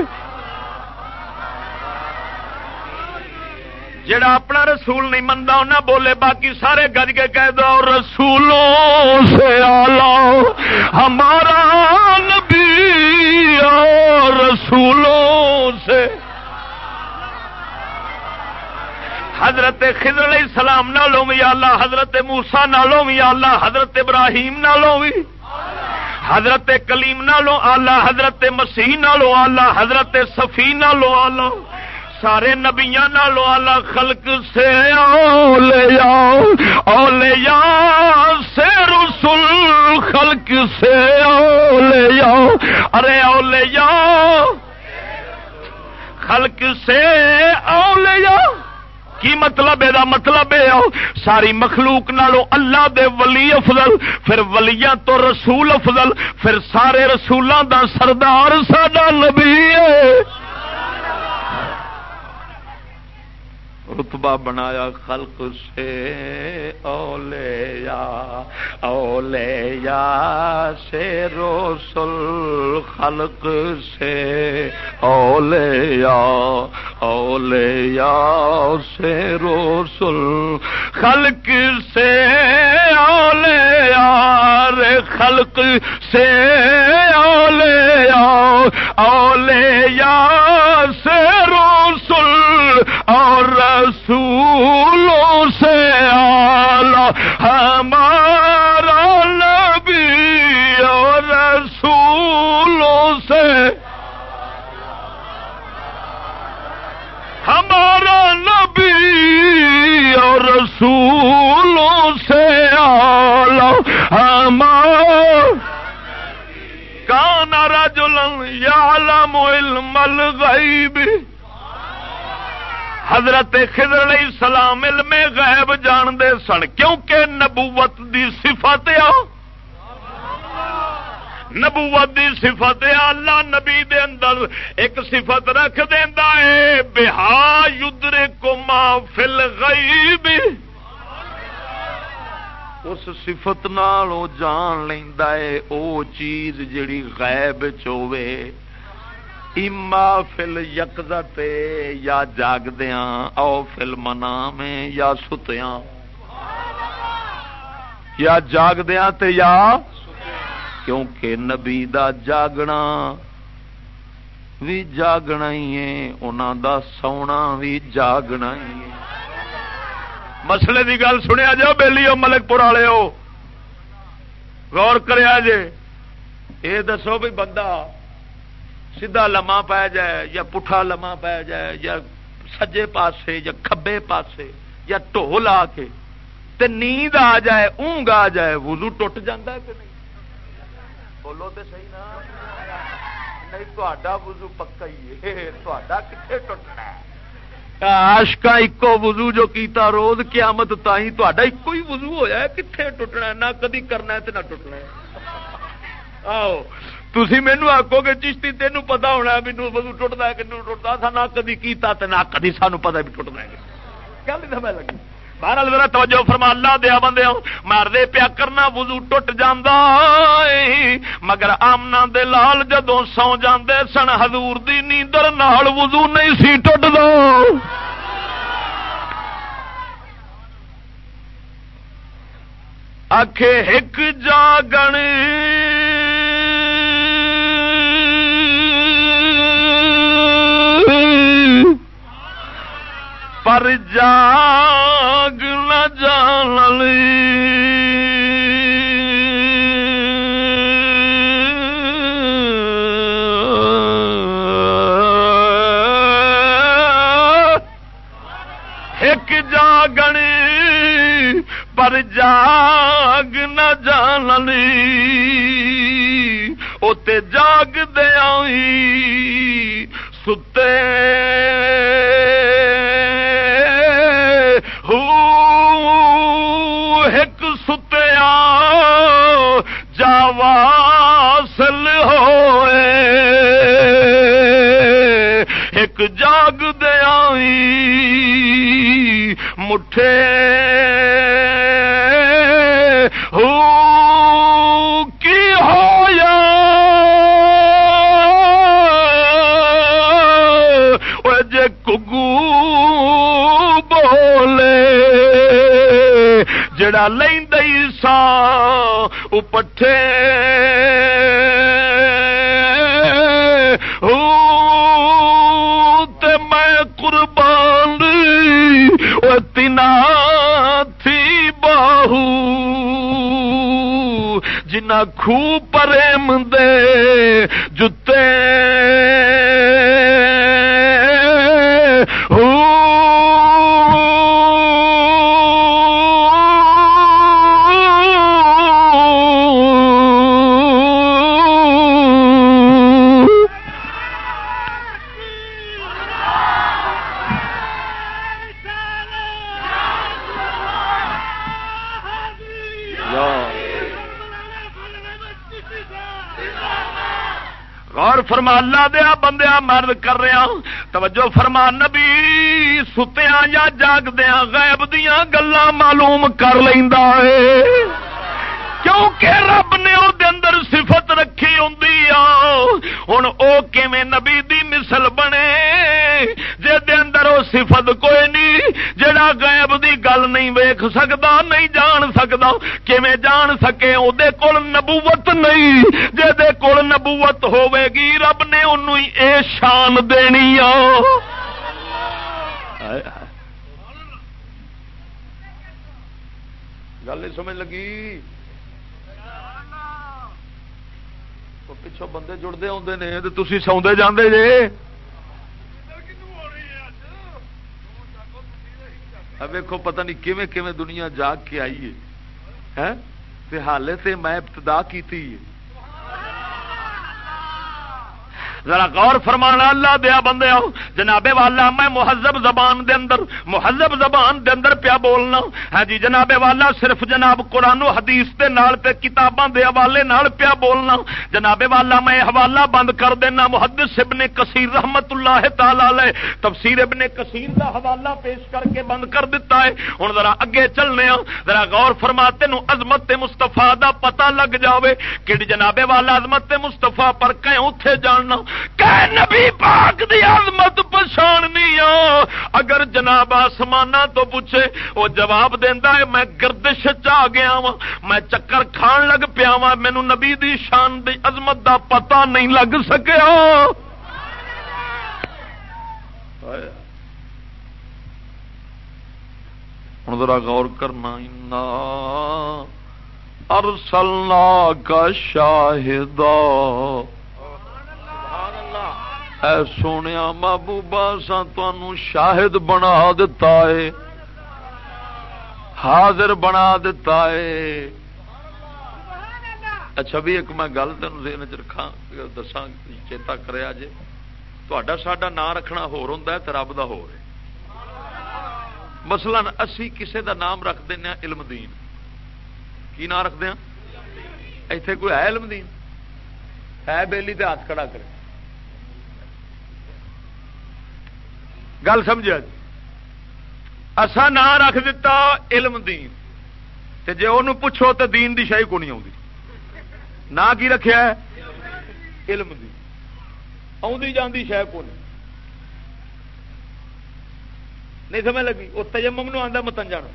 جڑا اپنا رسول نہیں منتا انہیں بولے، باقی سارے گج کے کہہ دو رسولوں سے آلہ ہمارا نبی اور رسولوں سے۔ حضرت خضر علیہ السلام نالوں بھی اللہ، حضرت موسا نالوں بھی اللہ، حضرت ابراہیم نالوں بھی۔ حضرت کلیم نالوں آلہ حضرت مسیح نالوں آلہ حضرت سفی نالوں آلہ سارے نبیا نالوں آلہ خلق سے اولیاء اولیاء سے رسول، خلق سے اولیاء۔ ارے اولیاء، خلق سے اولیاء۔ کی مطلب یہ مطلب یہ ساری مخلوق نالو اللہ دے ولی افضل، پھر ولیاں تو رسول افضل، پھر سارے رسولوں دا سردار ساڈا نبی ہے۔ رتبہ بنایا خلق سے، اولیاء اولیاء سے رسول خلق سے، اولیاء اولیاء سے رسول خلق سے، اولیاء رے خلق سے، اولیاء اولیاء سے رسول اور رسولوں سے آلہ، ہمارا نبی اور رسولوں سے۔ ہمارا نبی اور رسولوں سے آلہ، ہمارا۔ کان رجلا یعلم علم الغیب۔ حضرت خضر علیہ السلام علم غیب جان دے سن، کیونکہ نبوت دی صفت آ نبوت دی صفت آ اللہ نبی دے اندر ایک صفت رکھ دینا ہے، بہا یدر کما فل غیب اس صفت نال او جان لینا ہے، او چیز جڑی غیب چوے اما فل یکدت یا جاگدیا او فل منا میں یا ستیا یا جاگدیا تے یا کیونکہ نبی دا جاگنا بھی جاگنا ہی ہے انہوں دا سونا بھی جاگنا ہی ہے۔ مسئلے دی گل سنیا جاؤ بہلی ملک پور والے ہو غور کریا جے یہ دسو بھی بندہ سیدھا لما پی جائے یا پٹھا لما پی جائے یا سجے پاسے یا کھبے پاسے یا ٹول آ کے تے نیند آ جائے، اونگ آ جائے، وضو ٹوٹ جاتا کہ نہیں؟ بولو تو صحیح نا۔ نہیں تا وضو پکا ہی ہے۔ تا کتنے ٹوٹنا آشکا ایکو وضو جو کیتا روز قیامت تھی تا ایکو ہی وضو ہویا کتنے ٹوٹنا نہ کدی کرنا ہے تے نہ ٹوٹنا ہے۔ آؤ۔ تھی مینو آکو گے چشتی تینوں پتا ہونا مینو وضو ٹوٹتا ہے کہ ٹوٹتا تھا نہ کدی کیتا نہ کدی سانو پتا بھی ٹوٹنا ہے کیا سمجھ لگی بہرحال میرا توجہ فرما اللہ دیا بندے مارے پیا کرنا وضو ٹوٹ جاندہ مگر آمنا دے لال جدو سو جاندے سن حضور دی نیندر نال وضو نہیں سی ٹوٹ دو آخے ایک جاگن پر جاگ نہ جان ایک جاگن پر جاگ نہ جان اتے جاگ دیا ستے جڑا لئی سا پٹھے۔ میں قربان تنا تھی باہو۔ جنا خو پریم دے توجہ فرما نبی ستیا یا جاگدیا غیب دیا گلا معلوم کر لینا ہے۔ کیونکہ رب نے وہ اندر صفت رکھی ہوں ہوں وہ نبی دی مثل بنے۔ جے دے اندر وہ صفت کوئی نہیں جڑا غیب دی گل نہیں ویخ سکتا نہیں جان سکتا کیویں جان سکے وہ کول نبوت نہیں جے کول نبوت ہوے گی رب نے انہوں اے شان دینی آ۔ گل نہیں سمجھ لگی؟ پچھو بندے جڑتے آتے ہیں تو تھی سوندے جاندے جے۔ ویکو پتہ نہیں کیویں کیویں دنیا جاگ کے آئی ہے۔ ہاں؟ حالے سے میں ابتدا کی ذرا غور فرمانا اللہ دیا بندے آؤ۔ جناب والا، میں مہذب زبان دے اندر، مہذب زبان دے اندر پیا بولنا۔ ہاں جی جناب والا، صرف جناب قرآن و حدیث دے نال پہ کتاباں دے حوالے نال پیا بولنا۔ جناب والا، میں حوالہ بند کر دینا۔ محدث ابن کثیر رحمت اللہ تعالی علیہ تفسیر ابن کثیر دا حوالہ پیش کر کے بند کر دیتا ہے۔ ہن ذرا اگے چلنے ہاں ذرا غور فرما، تینو عظمت مصطفی دا پتہ لگ جاوے۔ کہ جناب والا عظمت مصطفی پر کہیں اوتھے جاننا؟ کہ نبی پاک دی عظمت پچھاننی اگر جناب آسمان تو پوچھے، وہ جواب دینا ہے، میں گردش چ گیا وا میں چکر کھان لگ پیا وا مینو نبی دی شان دی عظمت دا پتہ نہیں لگ سکیا۔ ہوں ذرا غور کرنا ارسلنا کا شاہد اے سونے محبوبہ سا تنوع شاہد بنا دتا ہے۔ حاضر بنا دتا ہے۔ اچھا بھی ایک میں گل تین چ رکھا دسا چیتا کرے جی تا سا نام رکھنا ہو رب کا ہو مسلم اسی کسے دا نام رکھ دینا علم دین۔ کی نام رکھتے ہیں ایتھے کوئی ہے علم دین؟ ہے بیلی تے ہاتھ کھڑا کرے۔ گل سمجھا جی اسا نام رکھ دیتا علم دین۔ تے جے انہوں پوچھو تو دین دی شاہی کو نہیں آتی نہ کی رکھا ہے؟ علم دی۔ آدھی جاندی شہ کو نہیں؟ نہیں سمجھ لگی؟ وہ تجمم نو آتا متن جانا۔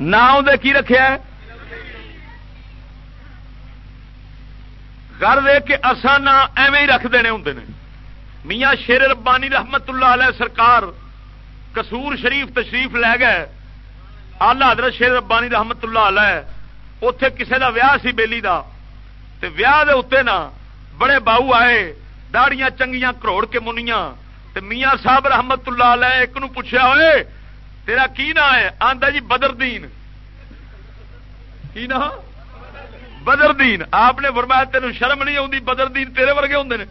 نہ کی رکھا ہے؟ گھر دیکھ کے آسان ایویں ہی رکھ دینے ہوں نے۔ میاں شیر ربانی رحمت اللہ علیہ سرکار کسور شریف تشریف لے گئے۔ آلہ حضرت شیر ربانی رحمت اللہ علیہ اتے کسے دا ویاہ سی بیلی دا۔ تے ویاہ دے اتنے نا بڑے باؤ آئے، داڑیاں چنگیاں کروڑ کے منیاں۔ تے میاں صاحب رحمت اللہ علیہ ایک نو پوچھا ہوئے تیرا کی نا ہے؟ آندا جی بدر دین۔ کی نا بدر دین آپ نے فرمایا تین شرم نہیں آتی بدر دین تیرے ورگے ہوں نے۔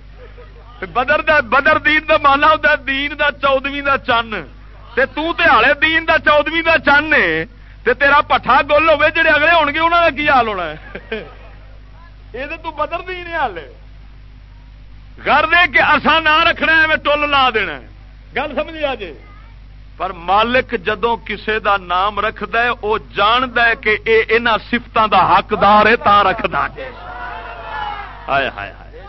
بدر دا بدر دین دا مانا ہوتا دین دا چودویں دا چن۔ تے تو تے ہالے دین دا چودویں دا چن تے تیرا پٹھا گول ہوے جڑے اگلے ہون گے، انہاں دا کی حال ہونا ہے؟ یہ تو بدر دین ہالے گھر دے کے اسا نہ رکھنا ہے ٹول لا دینا گل سمجھ آ جائے؟ پر مالک جدو کسے دا نام رکھد وہ جاند کہ یہ ان سفتوں دا حقدار ہے تا رکھد ہائے ہائے ہائے۔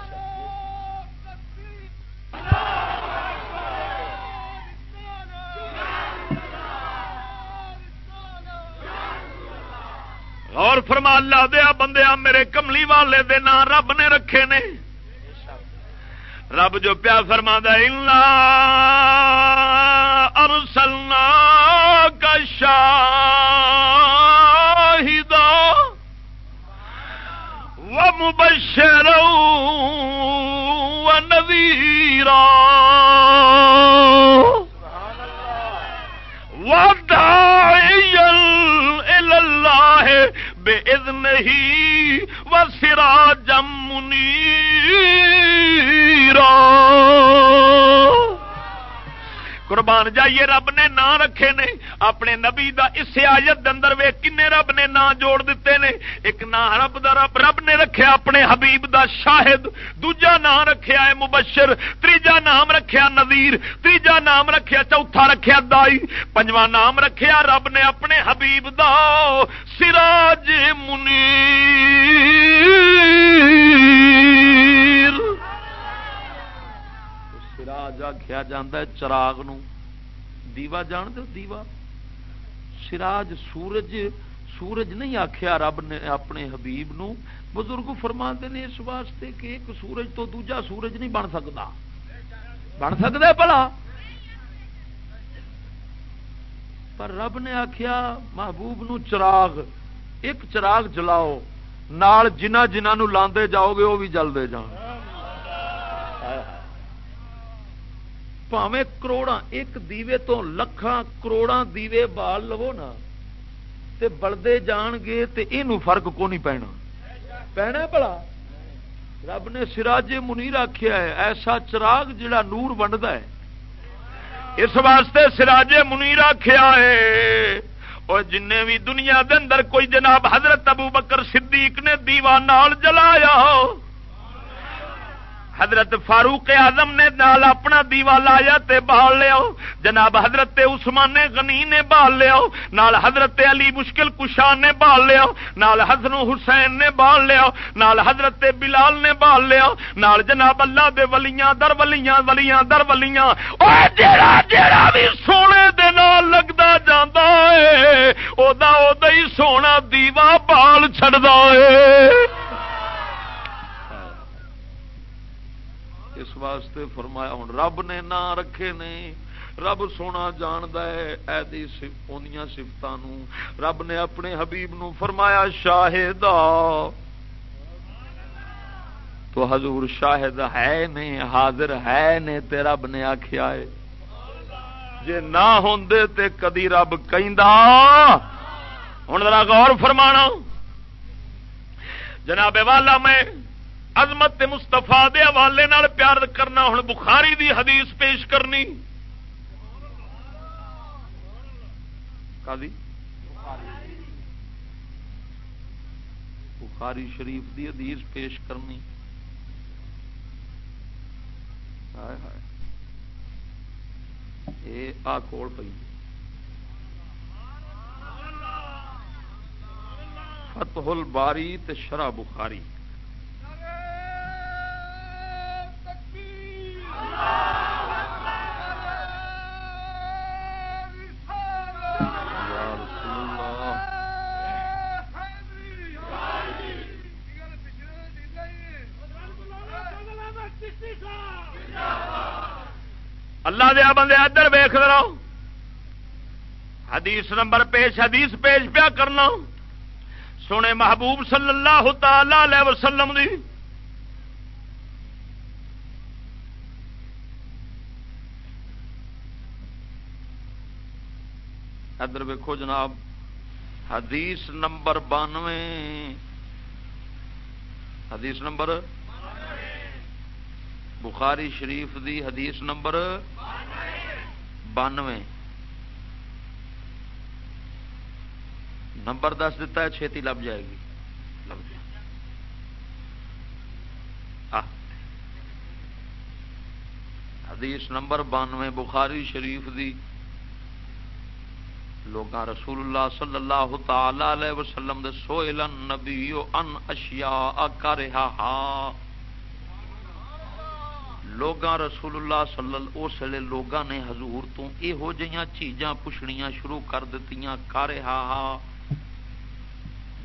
اور فرما، اللہ دیا بندیا میرے کملی والے دے رب نے رکھے نے۔ رب جو پیا فرما ارسلنا کا شاہد و مبشر و نذیرا و داعیا اللہ بے اذن ہی و سراجم منیرا قربان جائیے، رب نے نا رکھے نے۔ اپنے نبی دا اس آیت اندر وے کنے رب نے نا جوڑ دیتے نے۔ ایک نا رب دا رب رب نے رکھیا اپنے حبیب دا شاہد، دوجا نام رکھیا ہے مبشر تیجا نام رکھیا نذیر تیجا نام رکھیا چوتھا رکھیا دائی، پنجواں نام رکھیا رب نے اپنے حبیب دا سراج منیر۔ آخیا جا چراغ نو دیوا جان دو دیوا سراج سورج سورج نہیں آخیا رب نے اپنے حبیب نو بزرگ فرما نے اس واسطے کہ ایک سورج تو دوجا سورج نہیں بن سکتا بن سکتا بلا پر رب نے آخیا محبوب نو چراغ ایک چراغ جلاؤ نال جنہ جنہوں لاندے جاؤ گے وہ بھی جلدے جان پاوے کروڑا ایک دیوے تو لکھان کروڑا دیوے بال لو نا تے بلدے جان گے تے یہ فرق کو نہیں پینا پینا بلا رب نے سراج منیر آخیا ہے ایسا چراغ جڑا نور ونڈا ہے اس واسطے سراج منیر آخیا ہے اور جن بھی دنیا دے اندر کوئی جناب حضرت ابو بکر صدیق نے دیوا نال جلایا حضرت فاروق اعظم نے نال اپنا دیوا لایا تے بال لیا۔ جناب حضرت عثمان غنی نے بال لیا۔ نال حضرت علی مشکل کشا نے بال لیا۔ نال حسن حسین نے بال لیا۔ نال حضرت بلال نے بال لیا۔ نال جناب اللہ دے ولیاں در ولیاں ولیاں در ولیاں۔ او جیڑا جیڑا بھی سونے دے نال لگدا جاندا ہے او دا او دا ہی سونا دیوا بال چھڑدا ہے اس واسطے فرمایا ہوں رب نے نہ رکھے نے۔ رب سونا جاند سفت رب نے اپنے حبیب نو فرمایا شاہد تو حضور شاہد ہے نے، حاضر ہے نے تے رب نے آخیا ہے۔ جے نہ ہوں تے کدی رب ہوں ذرا غور فرمانا۔ جناب والا میں عظمت مستفا دے حوالے پیار کرنا ہوں بخاری دی حدیث پیش کرنی۔ بخاری شریف دی حدیث پیش کرنی۔ آ کوڑ پی فتح الباری تے شرح بخاری۔ اللہ دیا بندے ادھر ویخ رہو حدیث نمبر پیش، حدیث پیش پیا کرنا۔ سونے محبوب صلی اللہ تعالی وسلم دی۔ ادھر ویکو جناب، حدیث نمبر بانوے۔ حدیث نمبر بخاری شریف دی حدیث نمبر بانوے. نمبر دس دتا ہے، چھتی لب جائے گی. لب جائے. ہاں. حدیث نمبر بانوے، بخاری شریف دی. لوگ رسول اللہ صلی اللہ تعالی وسلم دے سوئل نبی ان اشیاء کر رہا لوگ رسول اللہ صلی اللہ اس ویلے لوگ نے حضور تو یہو جہاں چیزاں پوچھنیاں شروع کر دیتی کر رہا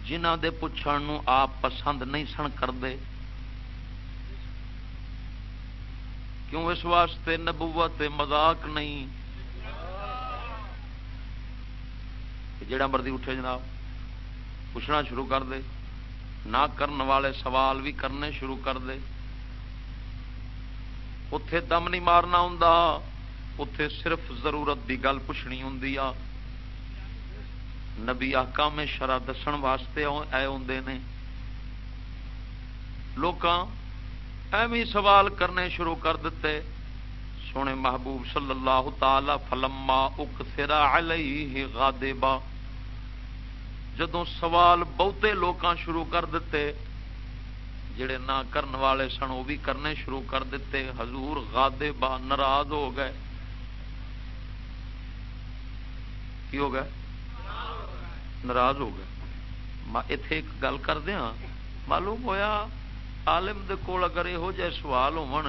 جنہ دے پوچھن آپ پسند نہیں سن کرتے کیوں اس واسطے نبوت مذاق نہیں؟ جڑا مرضی اٹھے جناب پوچھنا شروع کر دے، نہ کرن والے سوال بھی کرنے شروع کر دے۔ اتے دم نہیں مارنا ہوں اتے صرف ضرورت کی گل پوچھنی ہوں نبی آکا میں شرح دسن واسطے آئے ہوں نے۔ لوگ ایویں سوال کرنے شروع کر دیتے سونے محبوب صلی اللہ تعالی فلما اک سرا غادبا۔ جدو سوال بہتے لوگ شروع کر دیتے جڑے نہ کرن والے سن، وہ بھی کرنے شروع کر دیتے۔ حضور غادے با ناراض ہو گئے۔ کی ہو گئے؟ ناراض ہو گئے۔ اتے ایک گل کر دیا معلوم ہویا عالم دے کول اگر یہو جہ سوال ہون،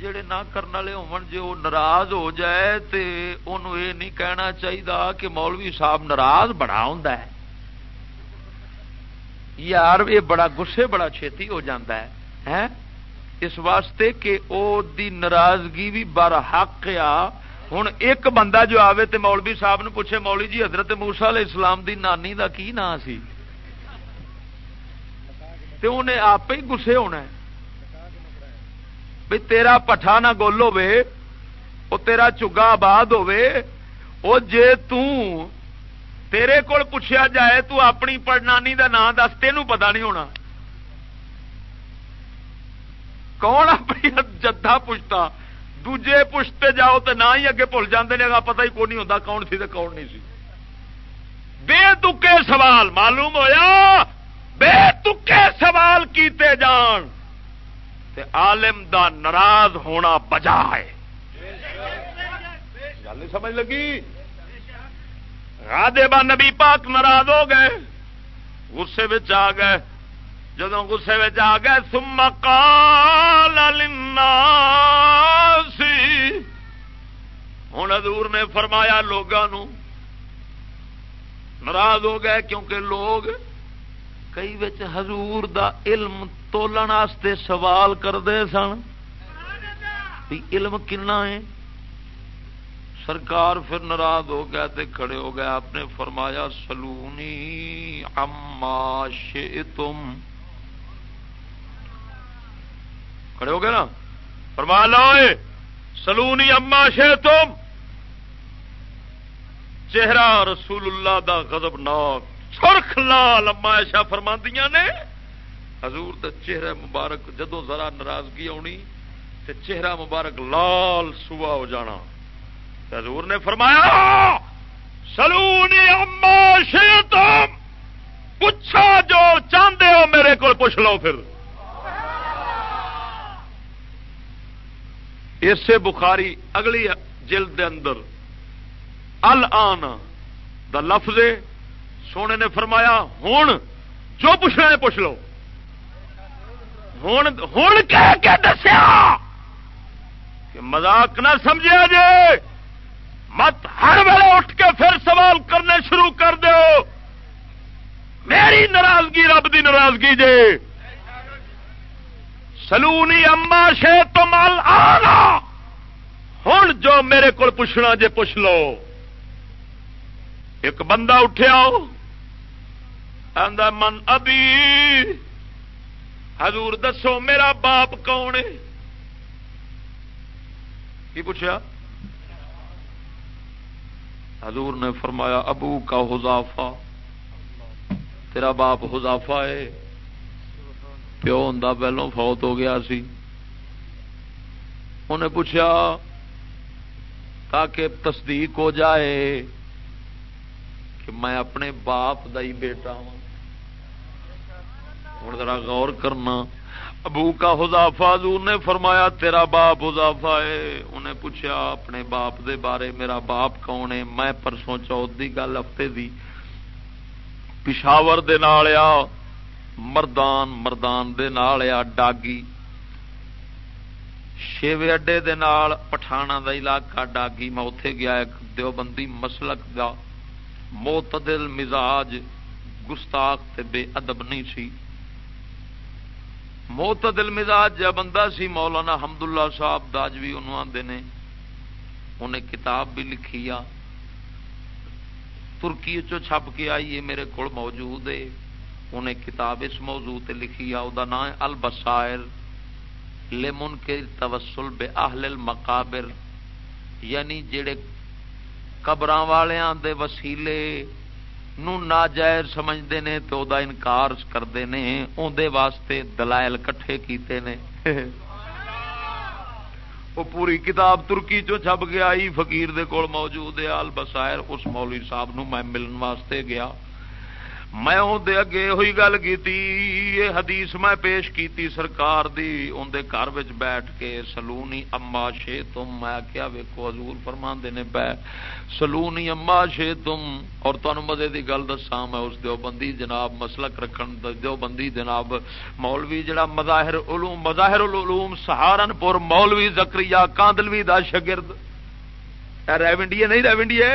جڑے نہ کرن والے ہون، جے وہ ناراض ہو جائے تے انہوں یہ نہیں کہنا چاہیے کہ مولوی صاحب ناراض بڑا ہوں ہے۔ یار، یہ بڑا گسے بڑا چھیتی ہو جاتا ہے اس واسطے کہ او دی ناراضگی بھی بر حق آ۔ ہوں ایک بندہ جو آوے تے مولوی صاحب نے پوچھے، مولوی جی حضرت موسا علیہ السلام دی نانی دا کی نام سی؟ تے انہیں آپ ہی گسے ہونا ہے۔ بھائی تیرا پٹھا نہ گول ہو تیرا چگا آباد ہوے او جے توں تیرے کول پوچھا جائے تو اپنی پڑنانی دا نام دس، تینوں پتا نہیں ہونا۔ کون اپنی جدھا پوچھتا؟ دوجے پوچھتے جاؤ تو نہ ہی اگے بھول جاتے ہیں پتا ہی کون نہیں ہوتا کون سی تو کون نہیں سی۔ بے تکے سوال، معلوم ہویا؟ بے تکے سوال کیتے جان۔ تے عالم دا ناراض ہونا بجا ہے۔ گل سمجھ لگی؟ با نبی پاک ناراض ہو گئے، غصے آ گئے۔ جدو غصے آ گئے سم کال ہوں ادور نے فرمایا لوگوں ناراض ہو گئے کیونکہ لوگ کئی بچ حضور دا علم تولن واسطے سوال کرتے سن۔ علم کنا ہے؟ سرکار پھر ناراض ہو گیا تے کھڑے ہو گیا آپ نے فرمایا، سلونی اما تم کھڑے ہو گئے نا؟ فرما لو سلونی اما شے تم چہرہ رسول اللہ دا غضب ناک سرخ لال اما ایشا فرماندیاں نے۔ حضور دا چہرہ مبارک جدو ذرا ناراضگی آنی، تے چہرہ مبارک لال سوا ہو جانا۔ حضور نے فرمایا، سلونی اما تم پوچھا جو چاہتے ہو میرے کو پوچھ لو پھر۔ اسے بخاری اگلی جلد دے اندر، الان دا لفظ سونے نے فرمایا ہوں جو پوچھنا ہے پوچھ لو۔ ہوں کہہ کے دسیا کہ مزاق نہ سمجھا جے۔ مت ہر ویلے اٹھ کے پھر سوال کرنے شروع کر دو میری ناراضگی رب دی ناراضگی جے۔ سلونی اما شے تو مال آنا۔ ہوں جو میرے کو پوچھنا جے پوچھ لو۔ ایک بندہ اٹھیا۔ من ابھی حضور دسو میرا باپ کون ہے؟ کی پوچھا حضور نے فرمایا، ابو کا حضافہ، تیرا باپ حضافہ ہے۔ پیو ہوں پہلو فوت ہو گیا سی۔ انہیں پوچھا، تاکہ تصدیق ہو جائے کہ میں اپنے باپ دا ہی بیٹا ہوں ہوں ذرا غور کرنا۔ ابو کا حضافہ حضور نے فرمایا، تیرا باپ حضافہ ہے۔ انہیں پوچھا، اپنے باپ دے بارے، میرا باپ کون ہے؟ میں پرسوں چوتھ دی گل ہفتے دی۔ پشاور دے نال آ، مردان مردان دے نال آ، ڈاگی۔ شیوے اڈے دے نال پٹھانا دا علاقہ ڈاگی۔ میں اتے گیا، ایک دیوبندی مسلک دا۔ معتدل مزاج، گستاخ تے بے ادب نہیں سی۔ معتدل مزاج جا بندہ سی، مولانا حمد اللہ صاحب داج بھی آدھے نے۔ انہیں کتاب بھی لکھی آ۔ ترکی چو چھپ کے آئی ہے، میرے کو موجود ہے۔ انہیں کتاب اس موضوع تے لکھی آ نام ہے البسائر لیمن کے توسل بے اہل المقابر۔ یعنی جڑے قبر والوں دے وسیلے نو ناجائز سمجھتے ہیں تو دا انکار کرتے ہیں اندر واسطے دلائل کٹھے کیتے ہیں وہ پوری کتاب ترکی چو چھپ گیا فقیر دے کول موجود ہے آل بسائر اس مولوی صاحب نو میں ملن واسطے گیا۔ میں اندر اگے ہوئی گل کی حدیث میں پیش کیتی سرکار دی اندر گھر بیٹھ کے سلونی اما شے تم؟ میں کیا ویکو حضور فرما نے پہ سلونی اما شے تم؟ اور تمہیں مزے کی گل دسا میں اس دیوبندی جناب مسلک رکھن، دیوبندی جناب مولوی، جڑا مظاہر علوم، مظاہر العلوم سہارنپور مولوی زکری کاندلوی دا شگرد ریونڈیے نہیں ریونڈیے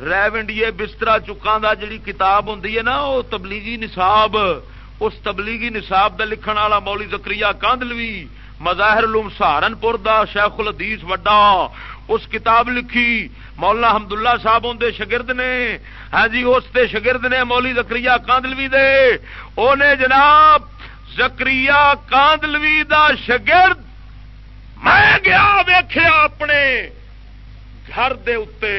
ریونڈیے بسترا چکا دا جڑی کتاب ہوں نا وہ تبلیغی نصاب، اس تبلیغی نصاب دا لکھن والا مولی زکری کاندلوی، مظاہر الوم سہارنپور دا شیخ الحدیث وڈا، اس کتاب لکھی، مولانا حمد اللہ صاحب اندر شگرد نے ہاں جی اس دے شگرد نے مولی زکری کاندلوی دے اونے جناب زکری کاندلوی دا شگرد میں گیا ویخیا اپنے گھر دے اتے۔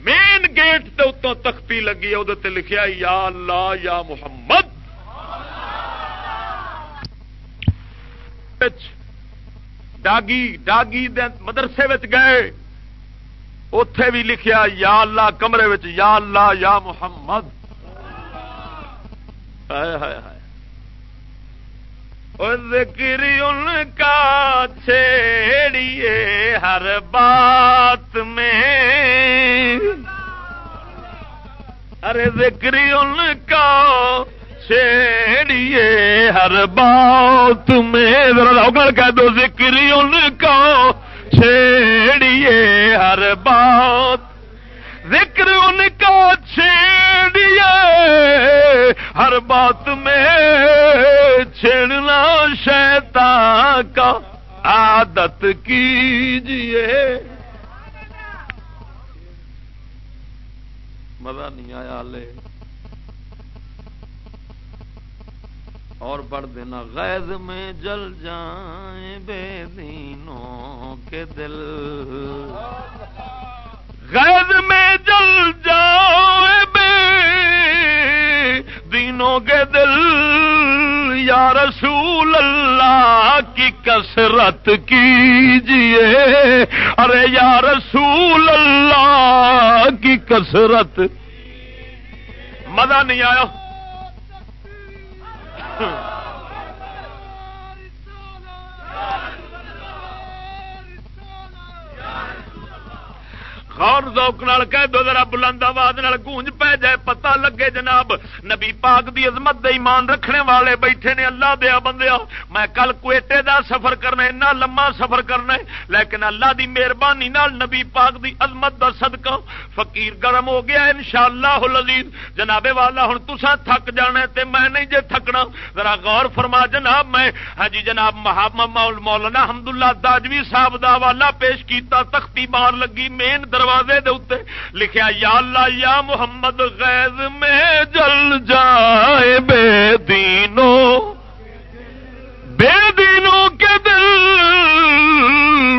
مین گیٹ دے اتوں تختی لگی وہ لکھیا یا اللہ، یا محمد۔ ڈاگی ڈاگی مدرسے گئے۔ اتے بھی لکھیا یا اللہ، کمرے یا اللہ، یا محمد۔ ہائے ہائے ہائے۔ ذکر ان کا چھیڑیے ہر بات میں۔ ارے ذکر ان کا چھیڑیے ہر بات میں۔ ذرا کہہ دو ذکر ان کا چھیڑیے ہر بات ذکر ان کا چھیڑیے ہر بات میں چھیڑنا شیطان کا عادت کیجیے مزہ نہیں آیا لے۔ اور بڑھ دینا غیر میں جل جائیں بے دینوں کے دل۔ غیظ میں جل جائیں بے دینوں کے دل، یا رسول اللہ کی کسرت کیجیے۔ ارے یا رسول اللہ کی کسرت مزہ نہیں آیا؟ غور ذوق نال کہہ دو ذرا بلند آواز نال گونج پہ جائے، پتہ لگے جناب، نبی پاک دی عظمت دے ایمان رکھنے والے بیٹھے نے اللہ دیا بندیا میں کل کوئٹے دا سفر کرنا اتنا لما سفر کرنا ہے، لیکن اللہ دی مہربانی نال نبی پاک دی عظمت دا صدقہ فقیر گرم ہو گیا، انشاءاللہ العزیز۔ جناب والا، ہن تساں تھک جانا تے میں نہیں جے تھکنا۔ ذرا غور فرما جناب، میں ہاں جی جناب محمد مولانا حمداللہ داجوی صاحب دا والا پیش کیتا، تختی مار لگی، مین دروازے دروازے دے اتنے لکھیا، یا اللہ، یا محمد، غیظ میں جل جائے بے دینوں بے دینوں کے دل،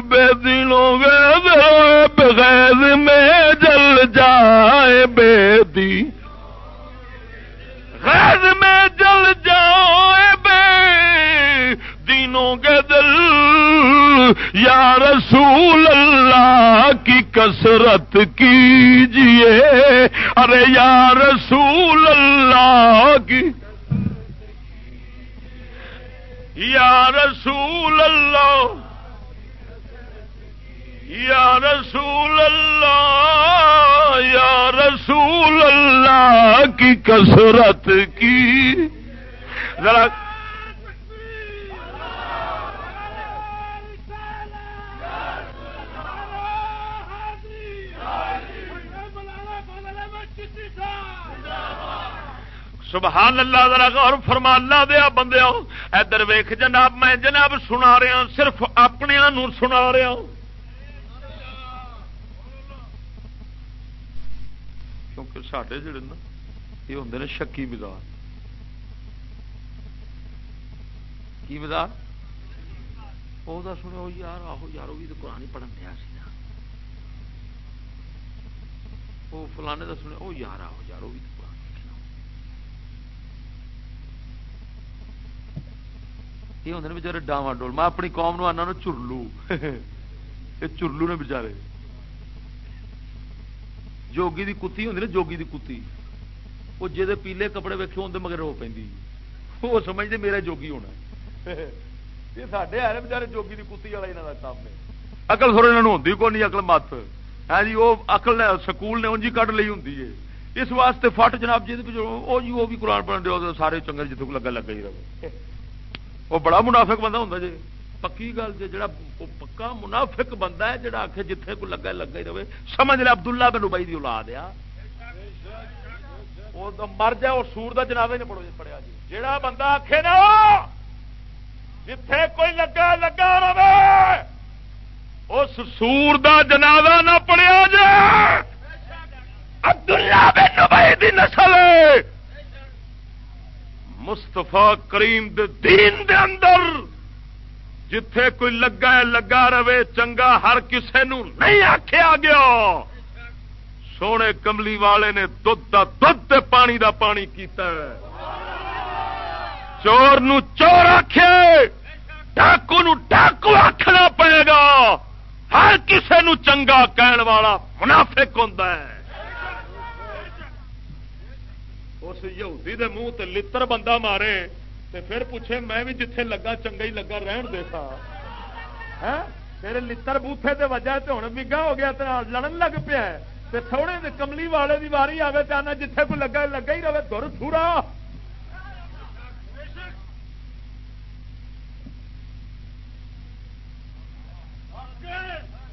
بے دینوں کے غیظ میں جل جائے بے دی غیظ میں جل جائے بے کے دل، یا رسول اللہ کی کسرت کیجیے۔ ارے یا رسول اللہ کی۔ یا رسول اللہ۔ یا رسول اللہ، یا رسول اللہ کی کسرت کی۔ ذرا سبحان اللہ ذرا غور فرما، اللہ دیا بندے ادھر ویخ جناب، میں جناب سنا رہا صرف اپنے سنا رہا کیونکہ سڈے جڑے نا، یہ ہوں نے شکی بازار کی بازار وہ سنیا یار، آہو، یار وہ بھی تو قرآن پڑھن دیا سا وہ فلانے کا سنیا وہ یار، آہو، یار وہ بھی یہ ہوں بچارے ڈاواں ڈول میں اپنی قوم نو آنا چرلو یہ چرلو نے بچارے جوگی دی کتی ہوں نا جوگی دی کتی وہ جی پیلے کپڑے ویکے اندر مگر ہو پہ وہ سمجھتے میرا جوگی ہونا یہ سارے ہے بچارے جوگی دی کتی والا یہاں کا کام ہے اکل سر یہاں ہوتی کو نہیں اکل مت ہے جی وہ اکل نے سکول نے انجی کٹ لی ہوں اس واسطے فٹ جناب جی وہ جی وہ بھی قرآن پڑھنے سارے چنگے جتنے لگا لگا ہی رہے وہ بڑا منافق بندہ ہوں جی پکی گل جی جا پکا منافق بندہ ہے، جڑا آخ جتھے کو لگا لگا ہی رہے۔ سمجھ لیا عبداللہ بن ابئی دی اولاد آ۔ مر جائے، اور سور کا جنازہ نہیں پڑھو پڑیا جی جہاں بندہ آخے نا جتھے کوئی لگا لگا رہے۔ اس سور دا جنازہ نہ پڑیا جائے عبداللہ بن ابئی دی نسل۔ مستفا کریم دے دین دے اندر، جتھے کوئی لگا ہے، لگا رہے، چنگا ہر کسے نو نہیں آخیا گیا۔ سونے کملی والے نے دھد دا دھد پانی دا پانی کیتا ہے۔ چور نو چور آخے ڈاکو نو ڈاکو آخنا پڑے گا۔ ہر کسے نو چنگا کہن والا منافق ہوتا ہے۔ اس یہودی دے منہ تے لتر بندہ مارے تے پھر پوچھے میں بھی جتھے لگا چنگا ہی لگا رہن دے سا۔ ہاں؟ پھر لتر بوتھے تے وجہ تے ہوں بگا ہو گیا تے لڑن لگ پیا ہے۔ تے تھوڑے دے کملی والے دی واری آوے تے آنا جتھے کوئی لگا لگا ہی رہے، دور تھورا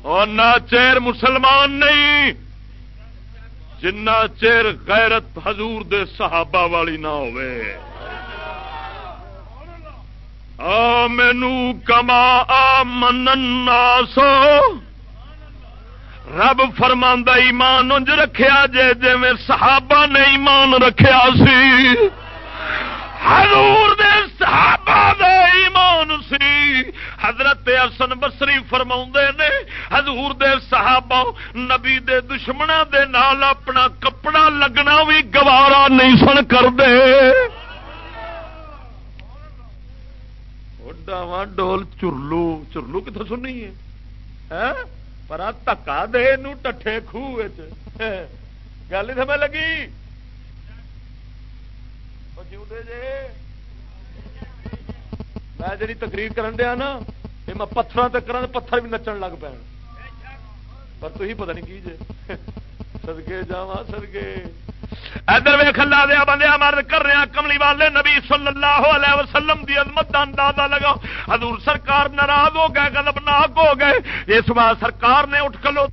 اور نہ چیر مسلمان نہیں۔ جنا چیر غیرت حضور دے صحابہ والی نہ ہو مینو کما آ من سو۔ رب فرما ایمان انج رکھیا جے جی صحابہ نے ایمان رکھیا سی۔ حضور دے صحابہ دے ایمان سی۔ حضرت حسن بسری فرما نے، حضور دے صحابہ نبی دے دشمنا دے نال اپنا کپڑا لگنا بھی گوارا نہیں سن کر دے ڈول چرلو چرلو کتوں سننی ہے؟ ہاں؟ پر تکا دے ٹھے خوہ گل ہی سمجھ لگی۔ میں جی تقریر کرن دیا نا یہ میں پتھر تک کرا پتھر بھی نچن لگ پے پر تھی پتہ نہیں کی جے سدکے جا سدکے ادھر ویخ لا دیا بندے مرد کر رہے کملی والے نبی صلی اللہ علیہ وسلم دی عظمت کا اندازہ لگا حضور سرکار ناراض ہو گئے گلبناک ہو گئے اس بار سرکار نے اٹھ کلو